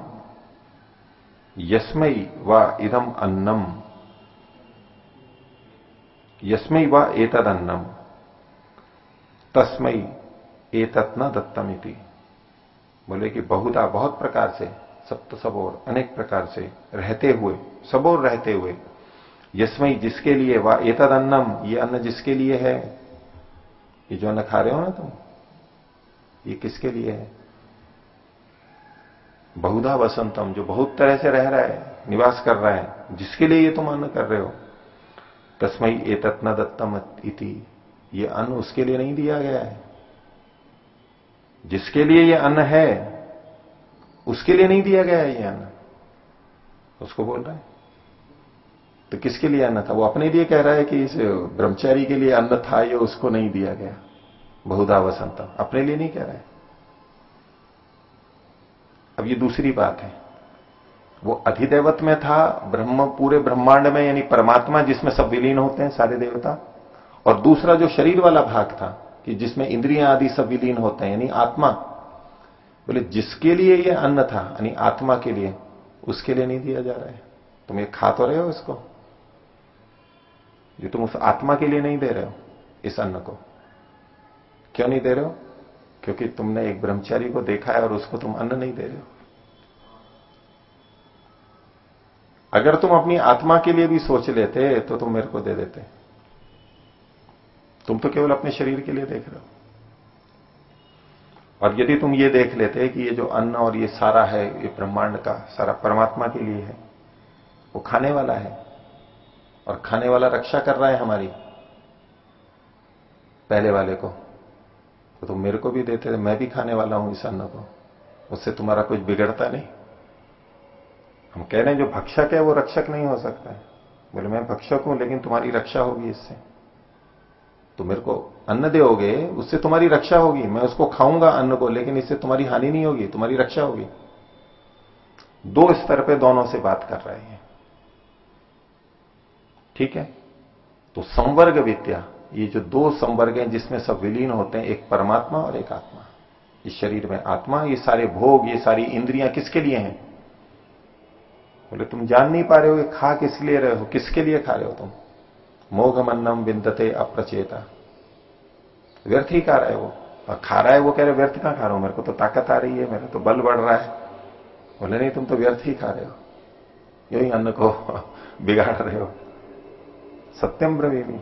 यस्मई व इदम अन्नम। यस्मई व एतद अन्नम तस्मई एतत् न दत्तमिति। बोले कि बहुधा बहुत प्रकार से सप्त सब और अनेक प्रकार से रहते हुए सब और रहते हुए यशमय जिसके लिए वह एतद अन्नम ये अन्न जिसके लिए है? ये जो अन्न खा रहे हो ना तुम, ये किसके लिए है? बहुधा वसंतम, जो बहुत तरह से रह रहा है, निवास कर रहा है, जिसके लिए ये तुम अन्न कर रहे हो? तस्मय एतत् न दत्तम इति, ये अन्न उसके लिए नहीं दिया गया है। जिसके लिए ये अन्न है उसके लिए नहीं दिया गया है ये अन्न उसको बोल रहा है। तो किसके लिए अन्न था वो अपने लिए कह रहा है कि इस ब्रह्मचारी के लिए अन्न था, ये उसको नहीं दिया गया। बहुधा वसंत अपने लिए नहीं कह रहा है। अब ये दूसरी बात है। वो अधिदेवत में था, ब्रह्म, पूरे ब्रह्मांड में, यानी परमात्मा जिसमें सब विलीन होते हैं, सारे देवता। और दूसरा जो शरीर वाला भाग था, कि जिसमें इंद्रियाँ आदि सब विलीन होते हैं, यानी आत्मा बोले, जिसके लिए ये अन्न था, यानी आत्मा के लिए, उसके लिए नहीं दिया जा रहा है। तुम ये खा तो रहे हो इसको। जो तुम उस आत्मा के लिए नहीं दे रहे हो, इस अन्न को। क्यों नहीं दे रहे हो? क्योंकि तुमने एक ब्रह्मचारी को देखा है और उसको तुम अन्न नहीं दे रहे हो। अगर तुम अपनी आत्मा के लिए भी सोच लेते तो तुम मेरे को दे देते। तुम तो केवल अपने शरीर के लिए देख रहे हो। और यदि तुम ये देख लेते कि ये जो अन्न और ये सारा है, ये ब्रह्मांड का, सारा परमात्मा के लिए है, वो खाने वाला है और खाने वाला रक्षा कर रहा है हमारी पहले वाले को तो तुम मेरे को भी देते थे मैं भी खाने वाला हूँ इस अन्न को। उससे तुम्हारा कुछ बिगड़ता नहीं। हम कह रहे हैं, जो भक्षक है, वो रक्षक नहीं हो सकता है। बोले, मैं भक्षक हूँ, लेकिन तुम्हारी रक्षा होगी इससे। तो मेरे को अन्न दोगे, उससे तुम्हारी रक्षा होगी। मैं उसको खाऊँगा अन्न को, लेकिन इससे तुम्हारी हानि नहीं होगी, तुम्हारी रक्षा होगी। दो स्तर पे दोनों से बात कर रहे हैं। ठीक है? तो संवर्ग विद्या, ये जो दो संवर्ग हैं जिसमें सब विलीन होते हैं, एक परमात्मा और एक आत्मा। इस शरीर में आत्मा, ये सारे भोग, ये सारी इंद्रियाँ किसके लिए हैं? बोले, तुम जान नहीं पा रहे हो खा किस लिए रहे हो, किसके लिए खा रहे हो तुम? मोघमन्नम बिंदते अप्रचेता। व्यर्थ ही खा रहा है वो। और खा रहा है वो, कह रहे, व्यर्थ कहाँ खा रहा हूँ? मेरे को तो ताकत आ रही है, मेरा तो बल बढ़ रहा है। बोले, नहीं, तुम तो व्यर्थ ही खा रहे हो। यही अन्न को बिगाड़ रहे हो। सत्यम ब्रवीमी।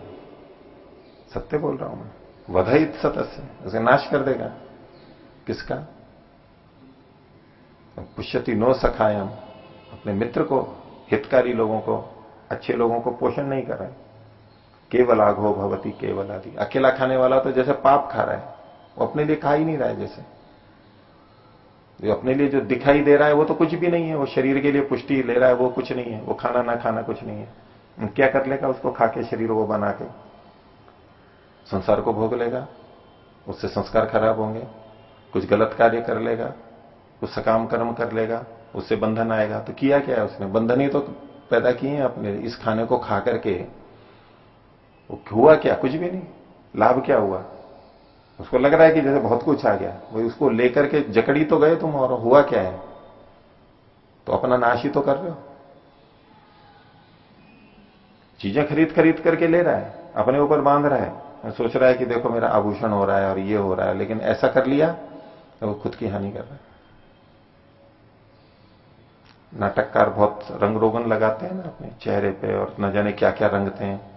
सत्य बोल रहा हूँ मैं। वधित सतस्य उसे नाश कर देगा। किसका? पुष्यति नो सखायम। अपने मित्र को, हितकारी लोगों को, अच्छे लोगों को पोषण नहीं कर रहे केवल आघो भवती, केवल आदि। अकेला खाने वाला तो जैसे पाप खा रहा है, वो अपने लिए खा ही नहीं रहा है जैसे। जो अपने लिए जो दिखाई दे रहा है, वो तो कुछ भी नहीं है, वो शरीर के लिए पुष्टि ले रहा है, वो कुछ नहीं है, वो खाना ना खाना कुछ नहीं है। क्या कर लेगा उसको खा के, शरीर को बना के? संसार को भोग लेगा, उससे संस्कार खराब होंगे, कुछ गलत कार्य कर लेगा, कुछ सकाम कर्म कर लेगा, उससे बंधन आएगा। तो किया क्या है उसने? बंधन ही तो पैदा किए हैं अपने इस खाने को खा करके। वो हुआ क्या? कुछ भी नहीं। लाभ क्या हुआ? उसको लग रहा है कि जैसे बहुत कुछ आ गया। वही उसको लेकर के जकड़ी तो गए तुम और हुआ क्या है? तो अपना नाश ही तो कर रहे हो। चीज़ें खरीद खरीद करके ले रहा है। अपने ऊपर बाँध रहा है। सोच रहा है कि देखो मेरा आभूषण हो रहा है और ये हो रहा है, लेकिन ऐसा कर लिया तो वो खुद की हानि कर रहा है। नाटककार बहुत रंग रोगन लगाते हैं ना अपने चेहरे पे और न जाने क्या क्या रंगते हैं।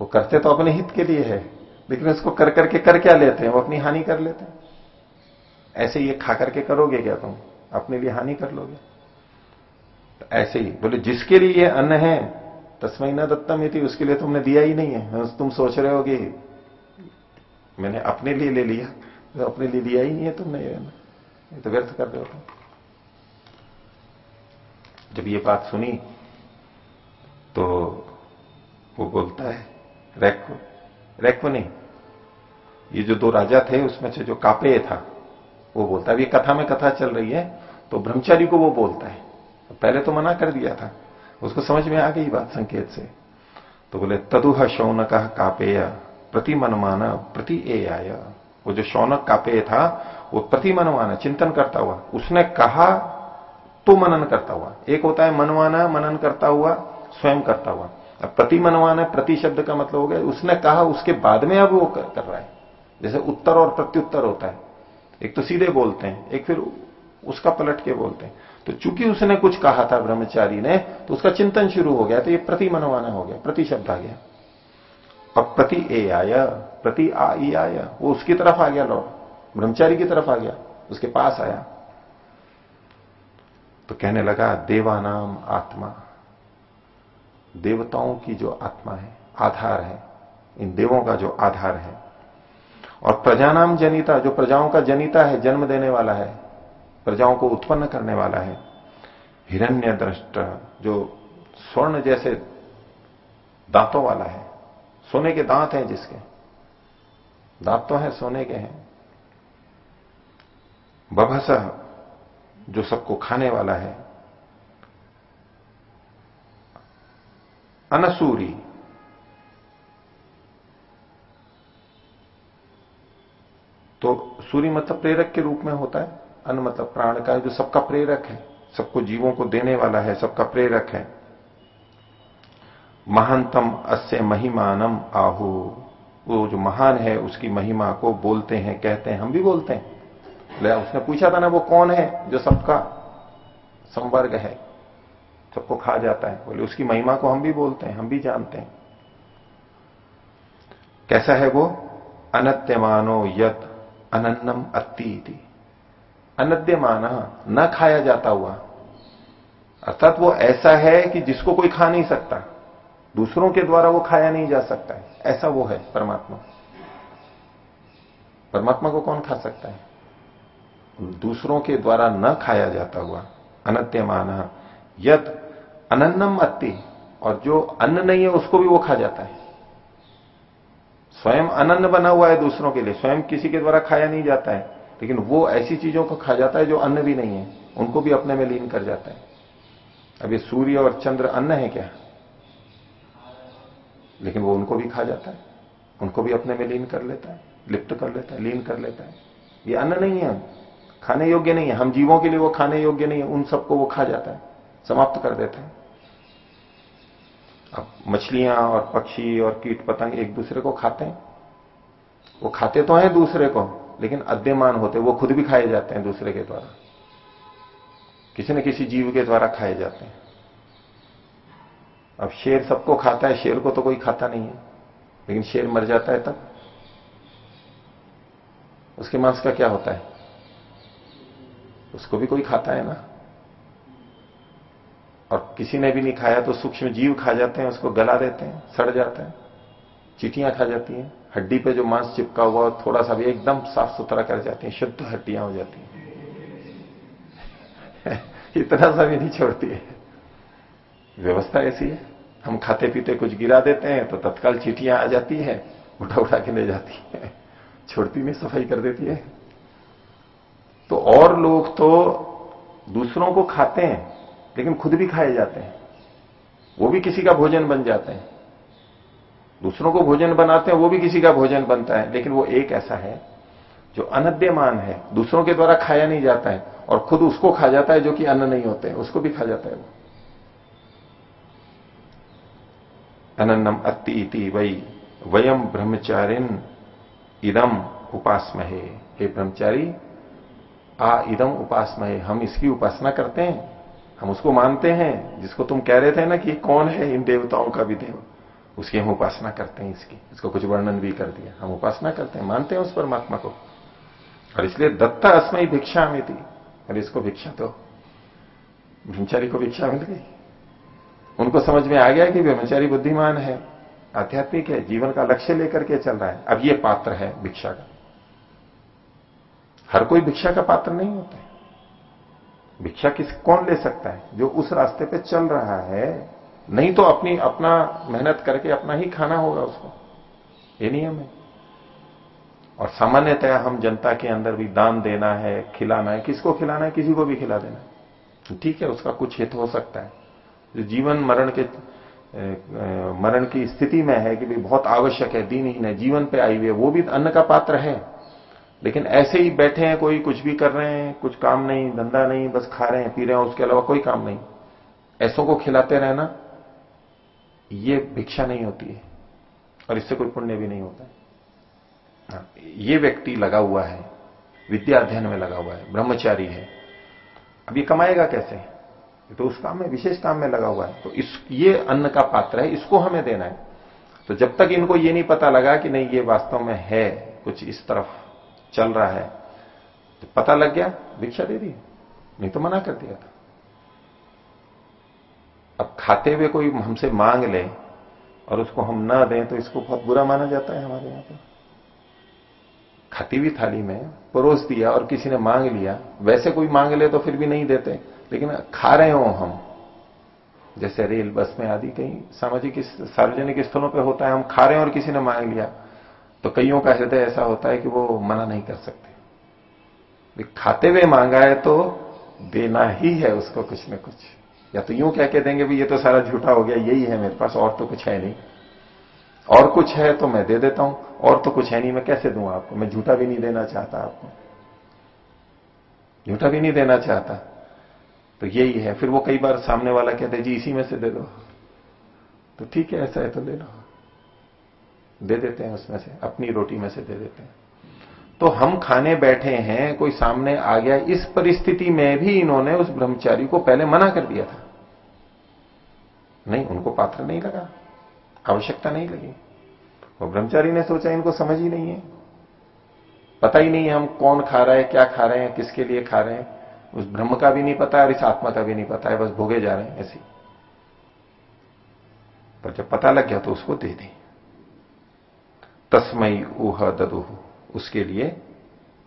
वो करते तो अपने हित के लिए है, लेकिन उसको कर करके कर क्या लेते हैं? वो अपनी हानि कर लेते हैं। ऐसे ये खा करके करोगे क्या तुम? अपने लिए हानि कर लोगे। तो ऐसे ही, बोले, जिसके लिए ये अन्न है तस्मय न दत्तम थी उसके लिए तुमने दिया ही नहीं है। तुम सोच रहे हो कि मैंने अपने लिए ले लिया तो अपने लिए दिया ही नहीं है तुमने ये तो व्यर्थ कर रहे हो तुम। जब ये बात सुनी तो वो बोलता है रैक्व रैक्व नहीं। ये जो दो राजा थे, उसमें से जो कापे था, वो बोलता है, ये कथा में कथा चल रही है तो ब्रह्मचारी को वो बोलता है। पहले तो मना कर दिया था। उसको समझ में आ गई बात संकेत से। तो बोले, तदुह शौनक कापेय, प्रति मनमान, प्रति ए आय वो जो शौनक कापेय था, वो प्रति मनमान, चिंतन करता हुआ। उसने कहा तो मनन करता हुआ। एक होता है मनवाना मनन करता हुआ, स्वयं करता हुआ। अब प्रति मनवाना प्रति शब्द का मतलब हो गया उसने कहा उसके बाद में अब वो कर, कर रहा है। जैसे उत्तर और प्रत्युत्तर होता है। एक तो सीधे बोलते हैं एक फिर उसका पलट के बोलते हैं। तो चूँकि उसने कुछ कहा था ब्रह्मचारी ने तो उसका चिंतन शुरू हो गया तो ये प्रति मनवाना हो गया प्रति शब्द आ गया। और प्रति ए आया प्रति आ ई आया वो उसकी तरफ़ आ गया लौट। ब्रह्मचारी की तरफ़ आ गया उसके पास आया। तो कहने लगा देवानाम आत्मा। देवताओं की जो आत्मा है, आधार है, इन देवों का जो आधार है। और प्रजानाम जनिता, जो प्रजाओं का जनिता है, जन्म देने वाला है, प्रजाओं को उत्पन्न करने वाला है। हिरण्य दृष्ट जो स्वर्ण जैसे दांतों वाला है, सोने के दांत हैं जिसके। दांत तो है, सोने के हैं। बभस, जो सबको खाने वाला है अनसूरी तो सूर्य मतलब प्रेरक के रूप में होता है, अन्न मतलब प्राण का, जो सबका प्रेरक है, सबको जीवों को देने वाला है, सबका प्रेरक है। महानतम अस्य महिमानम आहु। वो जो महान है, उसकी महिमा को बोलते हैं, कहते हैं, हम भी बोलते हैं। उसने पूछा था ना, वो कौन है, जो सबका संवर्ग है? सबको खा जाता है। बोले, उसकी महिमा को हम भी बोलते हैं, हम भी जानते हैं। कैसा है वो? अनत्यमानो यत अनन्नम अति अनद्यमान न खाया जाता हुआ। अर्थात वो ऐसा है कि जिसको कोई खा नहीं सकता। दूसरों के द्वारा वो खाया नहीं जा सकता है। ऐसा वो है परमात्मा। परमात्मा को कौन खा सकता है? दूसरों के द्वारा न खाया जाता हुआ। अनत्यमान यद अनन्नम अति और जो अन्न नहीं है, उसको भी वो खा जाता है। स्वयं अनन्न बना हुआ है दूसरों के लिए। स्वयं किसी के द्वारा खाया नहीं जाता है। लेकिन वो ऐसी चीज़ों को खा जाता है जो अन्न भी नहीं है। उनको भी अपने में लीन कर जाता है। अब ये सूर्य और चंद्र अन्न है क्या? लेकिन वो उनको भी खा जाता है। उनको भी अपने में लीन कर लेता है। लिप्त कर लेता है, लीन कर लेता है। ये अन्न नहीं है। खाने योग्य नहीं है। हम जीवों के लिए वो खाने योग्य नहीं है। उन सबको वो खा जाता है। समाप्त कर देता है। अब मछलियाँ और पक्षी और कीट पतंग एक दूसरे को खाते हैं। वो खाते तो हैं दूसरे को, लेकिन अद्यमान होते वो खुद भी खाए जाते हैं दूसरे के द्वारा। किसी न किसी जीव के द्वारा खाए जाते हैं। अब शेर सबको खाता है, शेर को तो कोई खाता नहीं है। लेकिन शेर मर जाता है तब। उसके मांस का क्या होता है? उसको भी कोई खाता है ना। और किसी ने भी नहीं खाया तो सूक्ष्म जीव खा जाते हैं, उसको गला देते हैं, सड़ जाते हैं। चीटियाँ खा जाती हैं। हड्डी पे जो मांस चिपका हुआ थोड़ा सा भी एकदम साफ़ सुथरा कर जाती है, शुद्ध हड्डियाँ हो जाती हैं। इतना सा भी नहीं छोड़ती है। व्यवस्था ऐसी है। हम खाते पीते कुछ गिरा देते हैं तो तत्काल चीटियाँ आ जाती है, उठा उठा के ले जाती है। छोड़ती नहीं, सफ़ाई कर देती है। तो और लोग तो दूसरों को खाते हैं। लेकिन खुद भी खाए जाते हैं। वो भी किसी का भोजन बन जाते हैं। दूसरों को भोजन बनाते हैं, वो भी किसी का भोजन बनता है। लेकिन वो एक ऐसा है जो अनद्यमान है। दूसरों के द्वारा खाया नहीं जाता है और खुद उसको खा जाता है जो कि अन्न नहीं होते उसको भी खा जाता है वो। अनन्नम अति इति वही वयम ब्रह्मचारिन इदम उपासमहे। हे ब्रह्मचारी, आ इदम उपासमहे। हम इसकी उपासना करते हैं। हम उसको मानते हैं, जिसको तुम कह रहे थे ना कि कौन है इन देवताओं का भी देव? उसकी हम उपासना करते हैं इसकी। इसको कुछ वर्णन भी कर दिया। हम उपासना करते हैं, मानते हैं उस परमात्मा को। और इसलिए दत्ता अस्मयी भिक्षा में थी और इसको भिक्षा तो ब्रह्मचारी को भिक्षा मिल गई। उनको समझ में आ गया कि ब्रह्मचारी बुद्धिमान है, आध्यात्मिक है, जीवन का लक्ष्य लेकर के चल रहा है। अब ये पात्र है भिक्षा का। हर कोई भिक्षा का पात्र नहीं होता भिक्षा किस कौन ले सकता है? जो उस रास्ते पे चल रहा है, नहीं तो अपनी, अपना मेहनत करके अपना ही खाना होगा उसको। ये नियम है। और सामान्यतया हम जनता के अंदर भी दान देना है, खिलाना है। किसको खिलाना है? किसी को भी खिला देना है। ठीक है, उसका कुछ हित हो सकता है। जो जीवन मरण के मरण की स्थिति में है कि भाई बहुत आवश्यक है दीनहीन है जीवन पे आई हुई है, वो भी अन्न का पात्र है। लेकिन ऐसे ही बैठे हैं कोई कुछ भी कर रहे हैं कुछ काम नहीं धंधा नहीं बस खा रहे हैं पी रहे हैं उसके अलावा कोई काम नहीं। ऐसों को खिलाते रहना ये भिक्षा नहीं होती है और इससे कोई पुण्य भी नहीं होता है। हाँ, ये व्यक्ति लगा हुआ है विद्या अध्ययन में लगा हुआ है ब्रह्मचारी है। अब ये कमाएगा कैसे? तो उस काम में विशेष काम में लगा हुआ है। तो इस ये अन्न का पात्र है इसको हमें देना है। तो जब तक इनको ये नहीं पता लगा कि नहीं ये वास्तव में है कुछ इस तरफ़ चल रहा है। तो पता लग गया, भिक्षा दे दी। नहीं तो मना कर दिया था। अब खाते हुए कोई हमसे मांग ले और उसको हम ना दें तो इसको बहुत बुरा माना जाता है हमारे यहाँ पर। खाती हुई थाली में परोस दिया और किसी ने मांग लिया। वैसे कोई मांग ले तो फिर भी नहीं देते। लेकिन खा रहे हो हम। जैसे रेल, बस में आदि कहीं सामाजिक सार्वजनिक स्थलों पे होता है, हम खा रहे हैं और किसी ने मांग लिया। तो कईयों का हृदय ऐसा होता है कि वो मना नहीं कर सकते। खाते हुए मांगा है तो देना ही है उसको कुछ ना कुछ। या तो यूँ कह के देंगे भी ये तो सारा झूठा हो गया, यही है मेरे पास, और तो कुछ है नहीं। और कुछ है तो मैं दे देता हूँ, और तो कुछ है नहीं, मैं कैसे दूँ आपको? मैं झूठा भी नहीं देना चाहता आपको। झूठा भी नहीं देना चाहता। तो यही है। फिर वो कई बार सामने वाला कहते जी, इसी में से दे दो। तो ठीक है, ऐसा है तो ले लो दे देते हैं उसमें से, अपनी रोटी में से दे देते हैं। तो हम खाने बैठे हैं, कोई सामने आ गया, इस परिस्थिति में भी इन्होंने उस ब्रह्मचारी को पहले मना कर दिया था। नहीं, उनको पात्र नहीं लगा, आवश्यकता नहीं लगी। वो ब्रह्मचारी ने सोचा, इनको समझ ही नहीं है। पता ही नहीं है हम कौन खा रहा है, क्या खा रहे हैं, किसके लिए खा रहे हैं। उस ब्रह्म का भी नहीं पता, और इस आत्मा का भी नहीं पता है बस भोगे जा रहे हैं, ऐसी पर जब पता लग गया तो उसको दे दी। तस्मई ऊह ददुह उसके लिए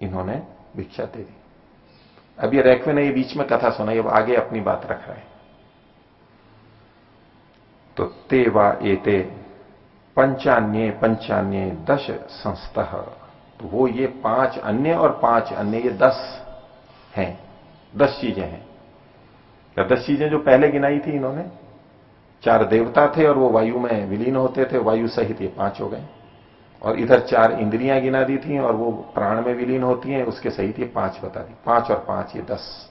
इन्होंने भिक्षा दे दी। अब ये रैकवे ने ये बीच में कथा सुनाई, अब आगे अपनी बात रख रहे हैं। तो ते वा पंचान्य पंचान्य दश संस्थ। तो वो ये पाँच अन्य और पाँच अन्य ये दस हैं, दस चीज़ें हैं। या दस चीज़ें जो पहले गिनाई थी इन्होंने? चार देवता थे और वो वायु में विलीन होते थे, वायु सहित ये पाँच हो गए। और इधर चार इंद्रियाँ गिना दी थी और वो प्राण में विलीन होती हैं, उसके सहित ये पाँच बता दी। पाँच और पाँच, ये दस।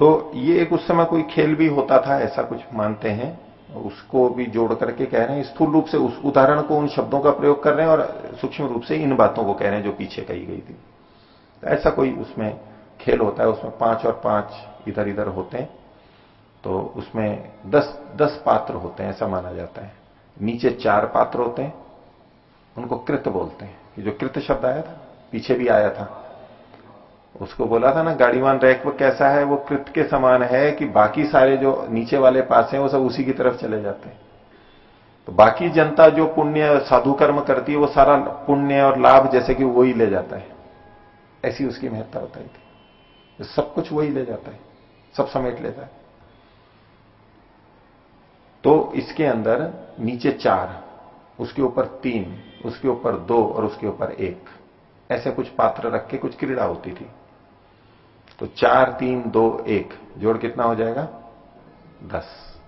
तो ये एक उस समय कोई खेल भी होता था, ऐसा कुछ मानते हैं। उसको भी जोड़ करके कह रहे हैं, स्थूल रूप से उस उदाहरण को उन शब्दों का प्रयोग कर रहे हैं और सूक्ष्म रूप से इन बातों को कह रहे हैं जो पीछे कही गई थी। ऐसा कोई उसमें खेल होता है, उसमें पाँच और पाँच इधर इधर होते हैं तो उसमें दस दस पात्र होते हैं, ऐसा माना जाता है। नीचे चार पात्र होते हैं, उनको कृत बोलते हैं। ये जो कृत शब्द आया था, पीछे भी आया था। उसको बोला था ना, गाड़ीवान रैक वो कैसा है, वो कृत के समान है कि बाकी सारे जो नीचे वाले पास हैं, वो सब उसी की तरफ़ चले जाते हैं। तो बाकी जनता जो पुण्य, साधु कर्म करती है, वो सारा पुण्य और लाभ जैसे कि वही ले जाता है। ऐसी उसकी महत्ता बताई थी। सब कुछ वही ले जाता है, सब समेट लेता है। तो इसके अंदर नीचे चार, उसके ऊपर तीन, उसके ऊपर दो और उसके ऊपर एक। ऐसे कुछ पात्र रख के कुछ क्रीड़ा होती थी। तो चार, तीन, दो, एक, जोड़ कितना हो जाएगा? दस।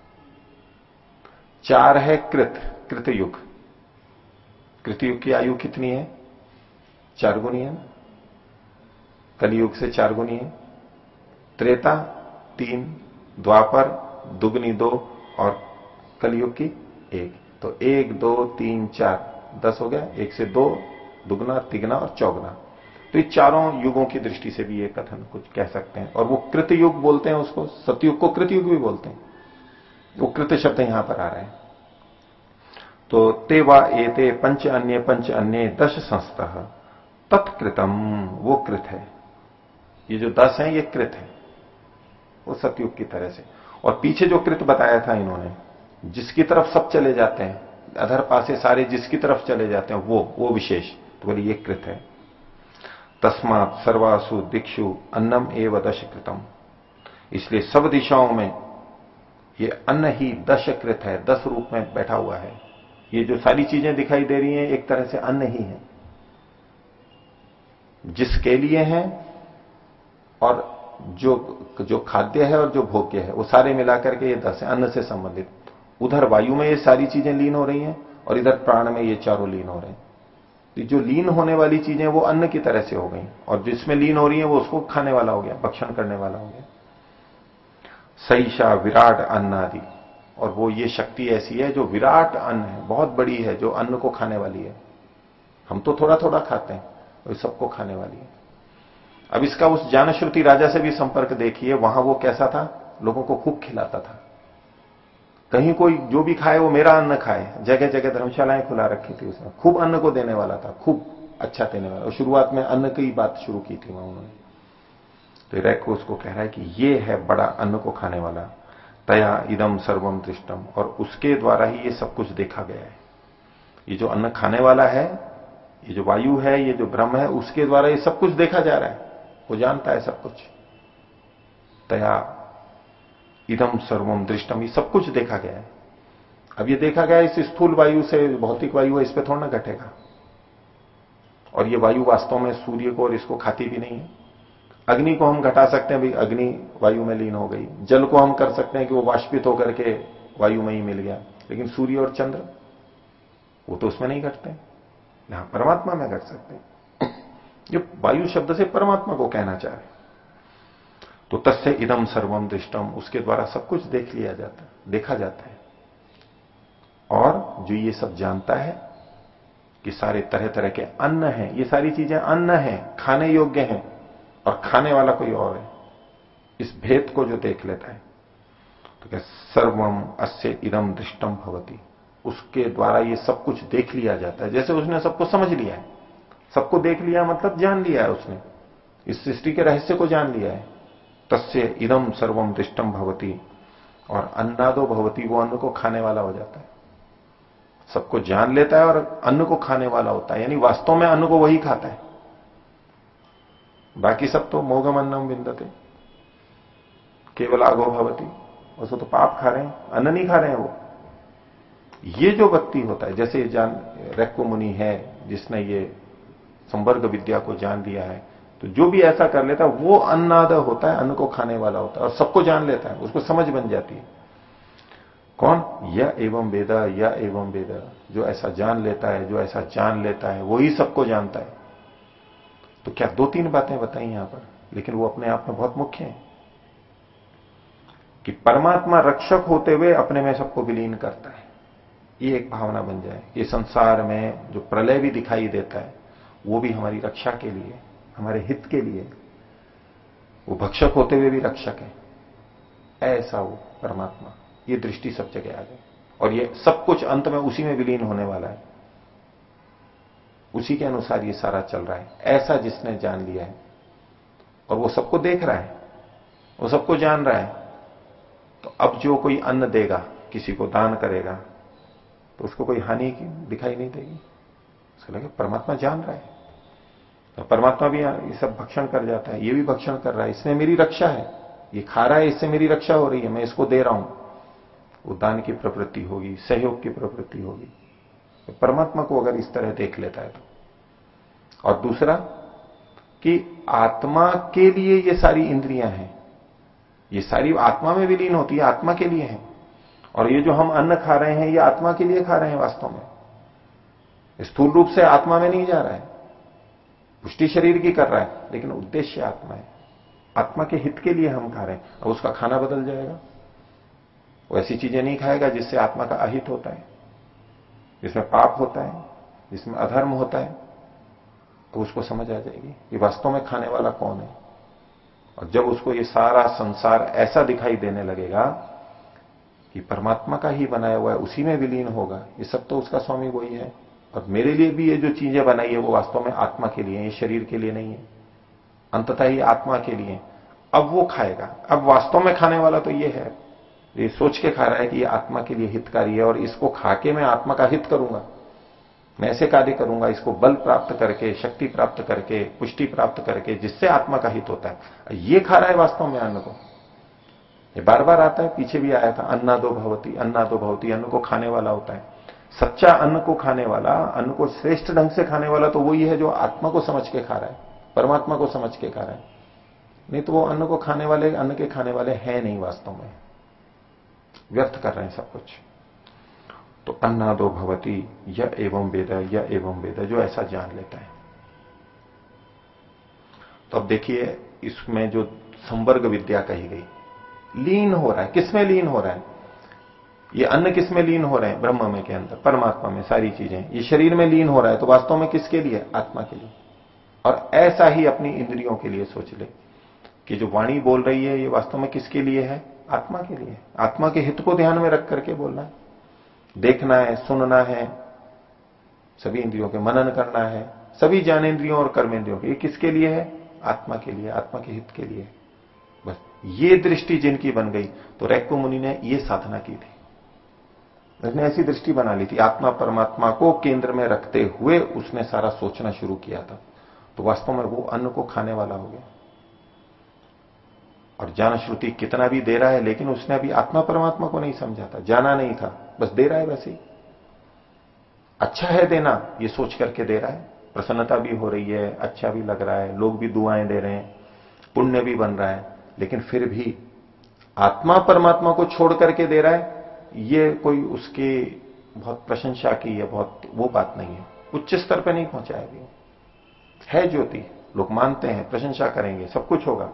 चार है कृत, कृतयुग। कृतयुग की आयु कितनी है? चार गुनी है कलयुग से चार गुनी है। त्रेता, तीन, द्वापर, दुगनी दो और कलयुग की एक। तो एक, दो, तीन, चार, दस हो गया। एक से दो, दुगना, तिगना और चौगना। तो ये चारों युगों की दृष्टि से भी ये कथन कुछ कह सकते हैं। और वो कृत युग बोलते हैं उसको, सतयुग को कृत युग भी बोलते हैं। वो कृत शब्द यहाँ पर आ रहे हैं। तो ते वा एते पंच अन्य पंच अन्य दश संस्थ। तत्कृतम, वो कृत है। ये जो दस है, ये कृत है। वो सतयुग की तरह से। और पीछे जो कृत बताया था इन्होंने जिसकी तरफ़ सब चले जाते हैं, अधर पासे सारे जिसकी तरफ़ चले जाते हैं, वो वो विशेष तो बोले, ये कृत है। तस्मात सर्वासु दीक्षु अन्नम एव दश कृतम इसलिए सब दिशाओं में ये अन्न ही दशकृत है, दस रूप में बैठा हुआ है। ये जो सारी चीज़ें दिखाई दे रही हैं, एक तरह से अन्न ही है। जिसके लिए है, और जो जो खाद्य है और जो भोग्य है, वो सारे मिलाकर के ये दस है, अन्न से संबंधित। उधर वायु में ये सारी चीज़ें लीन हो रही हैं और इधर प्राण में ये चारों लीन हो रहे हैं। जो लीन होने वाली चीज़ें वो अन्न की तरह से हो गई और जिसमें लीन हो रही है वो उसको खाने वाला हो गया, भक्षण करने वाला हो गया। सईशा, विराट, अन्न आदि। और वो ये शक्ति ऐसी है जो विराट अन्न है, बहुत बड़ी है, जो अन्न को खाने वाली है। हम तो थोड़ा थोड़ा खाते हैं और सबको खाने वाली है। अब इसका उस जानश्रुति राजा से भी संपर्क देखिए, वहाँ वो कैसा था? लोगों को खूब खिलाता था। कहीं कोई जो भी खाए, वो मेरा अन्न खाए। जगह जगह धर्मशालाएँ खुला रखी थी उसने। खूब अन्न को देने वाला था, खूब अच्छा देने वाला। और शुरुआत में अन्न की बात शुरू की थी वहाँ उन्होंने। तो रैक उसको कह रहा है कि ये है बड़ा अन्न को खाने वाला। तया इदम सर्वम दृष्टम और उसके द्वारा ही ये सब कुछ देखा गया है। ये जो अन्न खाने वाला है, ये जो वायु है, ये जो ब्रह्म है, उसके द्वारा ये सब कुछ देखा जा रहा है। वो जानता है सब कुछ। तया इदम सर्वम दृष्टम ये सब कुछ देखा गया है। अब ये देखा गया इस स्थूल वायु से, भौतिक वायु है, इस पर थोड़ा ना घटेगा। और ये वायु वास्तव में सूर्य को और इसको खाती भी नहीं है। अग्नि को हम घटा सकते हैं भाई अग्नि वायु में लीन हो गई। जल को हम कर सकते हैं कि वो वाष्पित होकर के वायु में ही मिल गया। लेकिन सूर्य और चंद्र, वो तो उसमें नहीं घटते। यहाँ परमात्मा में घट सकते हैं। जो वायु शब्द से परमात्मा को कहना चाह रहे तो तस्य इदम सर्वम दृष्टम उसके द्वारा सब कुछ देख लिया जाता है, देखा जाता है। और जो ये सब जानता है कि सारे तरह तरह के अन्न हैं, ये सारी चीज़ें अन्न हैं, खाने योग्य हैं, और खाने वाला कोई और है, इस भेद को जो देख लेता है तो क्या सर्वम अस्य इदम दृष्टम भवती। उसके द्वारा ये सब कुछ देख लिया जाता है। जैसे उसने सबको समझ लिया है। सबको देख लिया मतलब जान लिया है उसने। इस सृष्टि के रहस्य को जान लिया है। तस्य इदम सर्वम दृष्टम भवती। और अन्नादो भवती, वो अन्न को खाने वाला हो जाता है। सबको जान लेता है और अन्न को खाने वाला होता है। यानी वास्तव में अन्न को वही खाता है। बाकी सब तो मोगम अन्नम बिंदते केवल आगो भवती। उसको तो पाप खा रहे हैं। अन्न नहीं खा रहे हैं वो। ये जो व्यक्ति होता है, जैसे जान रेक्को मुनि है, जिसने ये संवर्ग विद्या को जान दिया है तो जो भी ऐसा कर लेता है, वो अन्नाद होता है, अन्न को खाने वाला होता है, और सबको जान लेता है, उसको समझ बन जाती है। कौन? यह एवं वेदा, या एवं वेदा। जो ऐसा जान लेता है, जो ऐसा जान लेता है वही सबको जानता है। तो क्या दो तीन बातें बताई यहाँ पर? लेकिन वो अपने आप में बहुत मुख्य है। कि परमात्मा रक्षक होते हुए अपने में सबको विलीन करता है। ये एक भावना बन जाए। ये संसार में जो प्रलय भी दिखाई देता है, वो भी हमारी रक्षा के लिए हमारे हित के लिए, वो भक्षक होते हुए भी रक्षक है। ऐसा वो परमात्मा, ये दृष्टि सब जगह आ गई। और ये सब कुछ अंत में उसी में विलीन होने वाला है। उसी के अनुसार ये सारा चल रहा है। ऐसा जिसने जान लिया है। और वो सबको देख रहा है। वो सबको जान रहा है। तो अब जो कोई अन्न देगा, किसी को दान करेगा तो उसको कोई हानि की दिखाई नहीं देगी। उसको लगे परमात्मा जान रहा है। तो परमात्मा भी ये सब भक्षण कर जाता है, ये भी भक्षण कर रहा है इसमें मेरी रक्षा है, ये खा रहा है, इससे मेरी रक्षा हो रही है, मैं इसको दे रहा हूँ। वो दान की प्रवृत्ति होगी, सहयोग की प्रवृत्ति होगी। तो परमात्मा को अगर इस तरह देख लेता है तो। और दूसरा, कि आत्मा के लिए ये सारी इंद्रियाँ हैं। ये सारी आत्मा में विलीन होती है, आत्मा के लिए है। और ये जो हम अन्न खा रहे हैं, ये आत्मा के लिए खा रहे हैं वास्तव में। स्थूल रूप से आत्मा में नहीं जा रहा है। पुष्टि शरीर की कर रहा है, लेकिन उद्देश्य आत्मा है। आत्मा के हित के लिए हम खा रहे हैं और उसका खाना बदल जाएगा। वो ऐसी चीज़ें नहीं खाएगा जिससे आत्मा का अहित होता है, जिसमें पाप होता है, जिसमें अधर्म होता है। तो उसको समझ आ जाएगी कि वास्तव में खाने वाला कौन है। और जब उसको ये सारा संसार ऐसा दिखाई देने लगेगा कि परमात्मा का ही बनाया हुआ है, उसी में विलीन होगा, ये सब तो उसका स्वामी वही है। और मेरे लिए भी ये जो चीज़ें बनाई है, वो वास्तव में आत्मा के लिए ये शरीर के लिए नहीं है। अंततः ही आत्मा के लिए अब वो खाएगा। अब वास्तव में खाने वाला तो ये है। ये सोच के खा रहा है कि ये आत्मा के लिए हितकारी है और इसको खा के मैं आत्मा का हित करूँगा। मैं ऐसे कार्य करूँगा, इसको बल प्राप्त करके, शक्ति प्राप्त करके, पुष्टि प्राप्त करके, जिससे आत्मा का हित होता है। ये खा रहा है वास्तव में अन्न को। ये बार बार आता है, पीछे भी आया था अन्ना दो भवती अन्ना दो भवती, अन्न को खाने वाला होता है। सच्चा अन्न को खाने वाला, अन्न को श्रेष्ठ ढंग से खाने वाला तो वही है जो आत्मा को समझ के खा रहा है, परमात्मा को समझ के खा रहा है। नहीं तो वो अन्न को खाने वाले, अन्न के खाने वाले हैं नहीं वास्तव में। व्यर्थ कर रहे हैं सब कुछ। तो अन्नादो भवती, य एवं वेद, य एवं वेद, जो ऐसा जान लेता है। तो अब देखिए, इसमें जो संवर्ग विद्या कही गई, लीन हो रहा है। किसमें लीन हो रहा है? ये अन्न किसमें लीन हो रहे हैं? ब्रह्म में के अंदर, परमात्मा में, सारी चीज़ें। ये शरीर में लीन हो रहा है तो वास्तव में किसके लिए? आत्मा के लिए। और ऐसा ही अपनी इंद्रियों के लिए सोच ले कि जो वाणी बोल रही है, ये वास्तव में किसके लिए है? आत्मा के लिए। आत्मा के हित को ध्यान में रख करके बोलना है। देखना है, सुनना है, सभी इंद्रियों के मनन करना है। सभी ज्ञानेन्द्रियों और कर्मेंद्रियों के। ये किसके लिए है? आत्मा के लिए, आत्मा के हित के लिए। बस ये दृष्टि जिनकी बन गई तो रैक्को मुनि ने ये साधना की थी। उसने ऐसी दृष्टि बना ली थी, आत्मा परमात्मा को केंद्र में रखते हुए उसने सारा सोचना शुरू किया था। तो वास्तव में वो अन्न को खाने वाला हो गया। और ज्ञान श्रुति कितना भी दे रहा है, लेकिन उसने अभी आत्मा परमात्मा को नहीं समझा था, जाना नहीं था, बस दे रहा है वैसे ही। अच्छा है देना, ये सोच करके दे रहा है। प्रसन्नता भी हो रही है अच्छा भी लग रहा है, लोग भी दुआएँ दे रहे हैं, पुण्य भी बन रहा है, लेकिन फिर भी आत्मा परमात्मा को छोड़ करके दे रहा है ये कोई उसकी बहुत प्रशंसा की या बहुत वो बात नहीं है। उच्च स्तर पर नहीं पहुंचाएगी। है ज्योति, लोग मानते हैं, प्रशंसा करेंगे, सब कुछ होगा।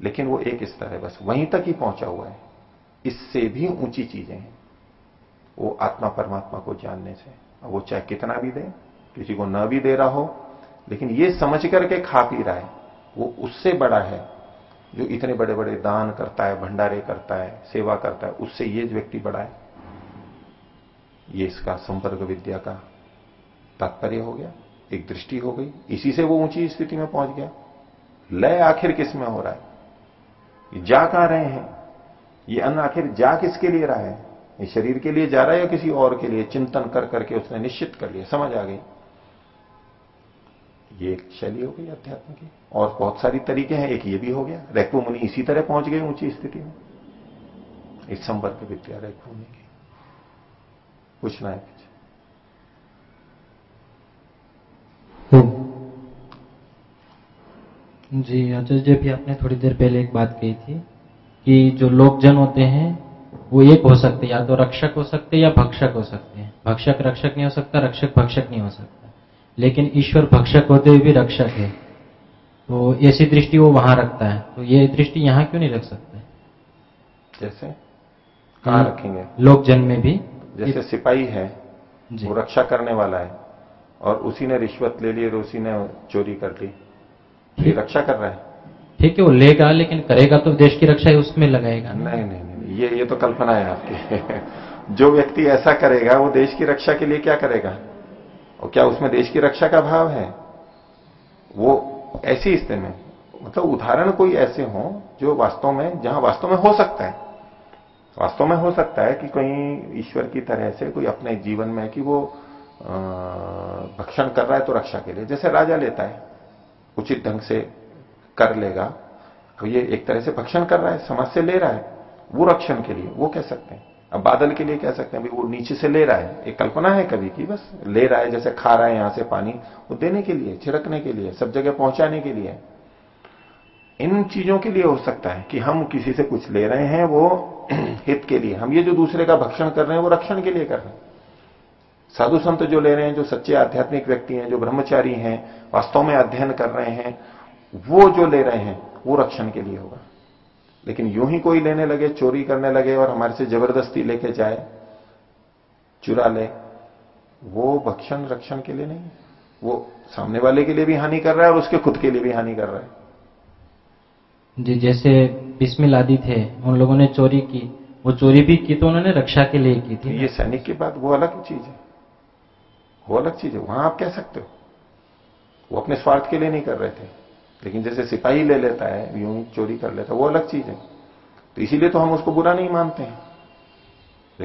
लेकिन वो एक स्तर है, बस वहीं तक ही पहुँचा हुआ है। इससे भी ऊँची चीज़ें हैं। वो आत्मा परमात्मा को जानने से। अब वो चाहे कितना भी दे, किसी को न भी दे रहा हो, लेकिन ये समझ करके खा पी रहा है। वो उससे बड़ा है। जो इतने बड़े बड़े दान करता है, भंडारे करता है, सेवा करता है, उससे ये व्यक्ति बड़ा है, ये इसका संपर्क विद्या का तात्पर्य हो गया, एक दृष्टि हो गई, इसी से वो ऊँची स्थिति में पहुँच गया। लय आखिर किसमें हो रहा है? जा कहाँ रहे हैं? ये अन्न आखिर जा किसके लिए रहा है? ये शरीर के लिए जा रहा है या किसी और के लिए? चिंतन कर करके उसने निश्चित कर लिया, समझ आ गई। ये एक शैली हो गई अध्यात्म की। और बहुत सारी तरीके हैं, एक ये भी हो गया रैक्पो मुनि इसी तरह पहुँच गए ऊँची स्थिति में। इस संपर्क विद्या रैक्पो मुनि की। पूछना है कुछ? जी, आचार्य जी भी आपने थोड़ी देर पहले एक बात कही थी कि जो लोग जन होते हैं, वो एक हो सकते या तो रक्षक हो सकते या भक्षक हो सकते हैं। भक्षक रक्षक नहीं हो सकता, रक्षक भक्षक नहीं हो सकता। लेकिन ईश्वर भक्षक होते हुए भी रक्षक है। तो ऐसी दृष्टि वो वहाँ रखता है। तो ये दृष्टि यहाँ क्यों नहीं रख सकते? जैसे कहा रखेंगे? लोक जन में भी जैसे सिपाही है वो रक्षा करने वाला है और उसी ने रिश्वत ले ली और उसी ने चोरी कर ली। ये रक्षा कर रहा है। ठीक है वो लेगा लेकिन करेगा तो देश की रक्षा उसमें लगाएगा नहीं नहीं नहीं ये ये तो कल्पना है आपकी। जो व्यक्ति ऐसा करेगा वो देश की रक्षा के लिए क्या करेगा? और क्या उसमें देश की रक्षा का भाव है? वो ऐसी स्थिति में मतलब उदाहरण कोई ऐसे हो जो वास्तव में, जहाँ वास्तव में हो सकता है। वास्तव में हो सकता है कि कहीं ईश्वर की तरह से कोई अपने जीवन में कि वो भक्षण कर रहा है तो रक्षा के लिए। जैसे राजा लेता है, उचित ढंग से कर लेगा तो ये एक तरह से भक्षण कर रहा है, समाज से ले रहा है, वो रक्षण के लिए, वो कह सकते हैं। अब बादल के लिए कह सकते हैं वो नीचे से ले रहा है। एक कल्पना है कभी की, बस ले रहा है, जैसे खा रहा है यहाँ से पानी, वो देने के लिए, छिड़कने के लिए, सब जगह पहुँचाने के लिए। इन चीज़ों के लिए हो सकता है कि हम किसी से कुछ ले रहे हैं वो हित के लिए। हम ये जो दूसरे का भक्षण कर रहे हैं, वो रक्षण के लिए कर रहे हैं। साधु संत जो ले रहे हैं, जो सच्चे आध्यात्मिक व्यक्ति हैं, जो ब्रह्मचारी हैं, वास्तव में अध्ययन कर रहे हैं, वो जो ले रहे हैं, वो रक्षण के लिए होगा। लेकिन यूँ ही कोई लेने लगे चोरी करने लगे और हमारे से ज़बरदस्ती लेके जाए चुरा ले वो भक्षण रक्षण के लिए नहीं वो सामने वाले के लिए भी हानि कर रहा है और उसके खुद के लिए भी हानि कर रहा है। जी जैसे बिस्मिल आदि थे उन लोगों ने चोरी की वो चोरी भी की तो उन्होंने रक्षा के लिए की थी। ये सैनिक की बात वो अलग चीज़ है। वो अलग चीज़ है वहाँ आप कह सकते हो। वो अपने स्वार्थ के लिए नहीं कर रहे थे। लेकिन जैसे सिपाही ले लेता है, यूँ चोरी कर लेता है, वो अलग चीज़ है। तो इसीलिए तो हम उसको बुरा नहीं मानते हैं।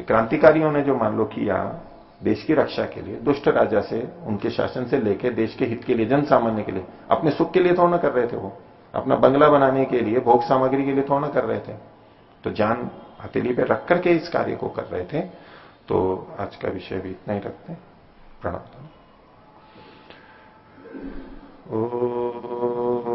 क्रांतिकारियों ने जो मान लो किया, देश की रक्षा के लिए, दुष्ट राजा से, उनके शासन से लेकर देश के हित के लिए जन सामान्य के लिए, अपने सुख के लिए थोड़ा ना कर रहे थे वो। अपना बंगला बनाने के लिए, भोग सामग्री के लिए थोड़ा ना कर रहे थे। तो जान हथेली पे रख करके इस कार्य को कर रहे थे। तो आज का विषय भी इतना ही रखते हैं। प्रणाम। Oh.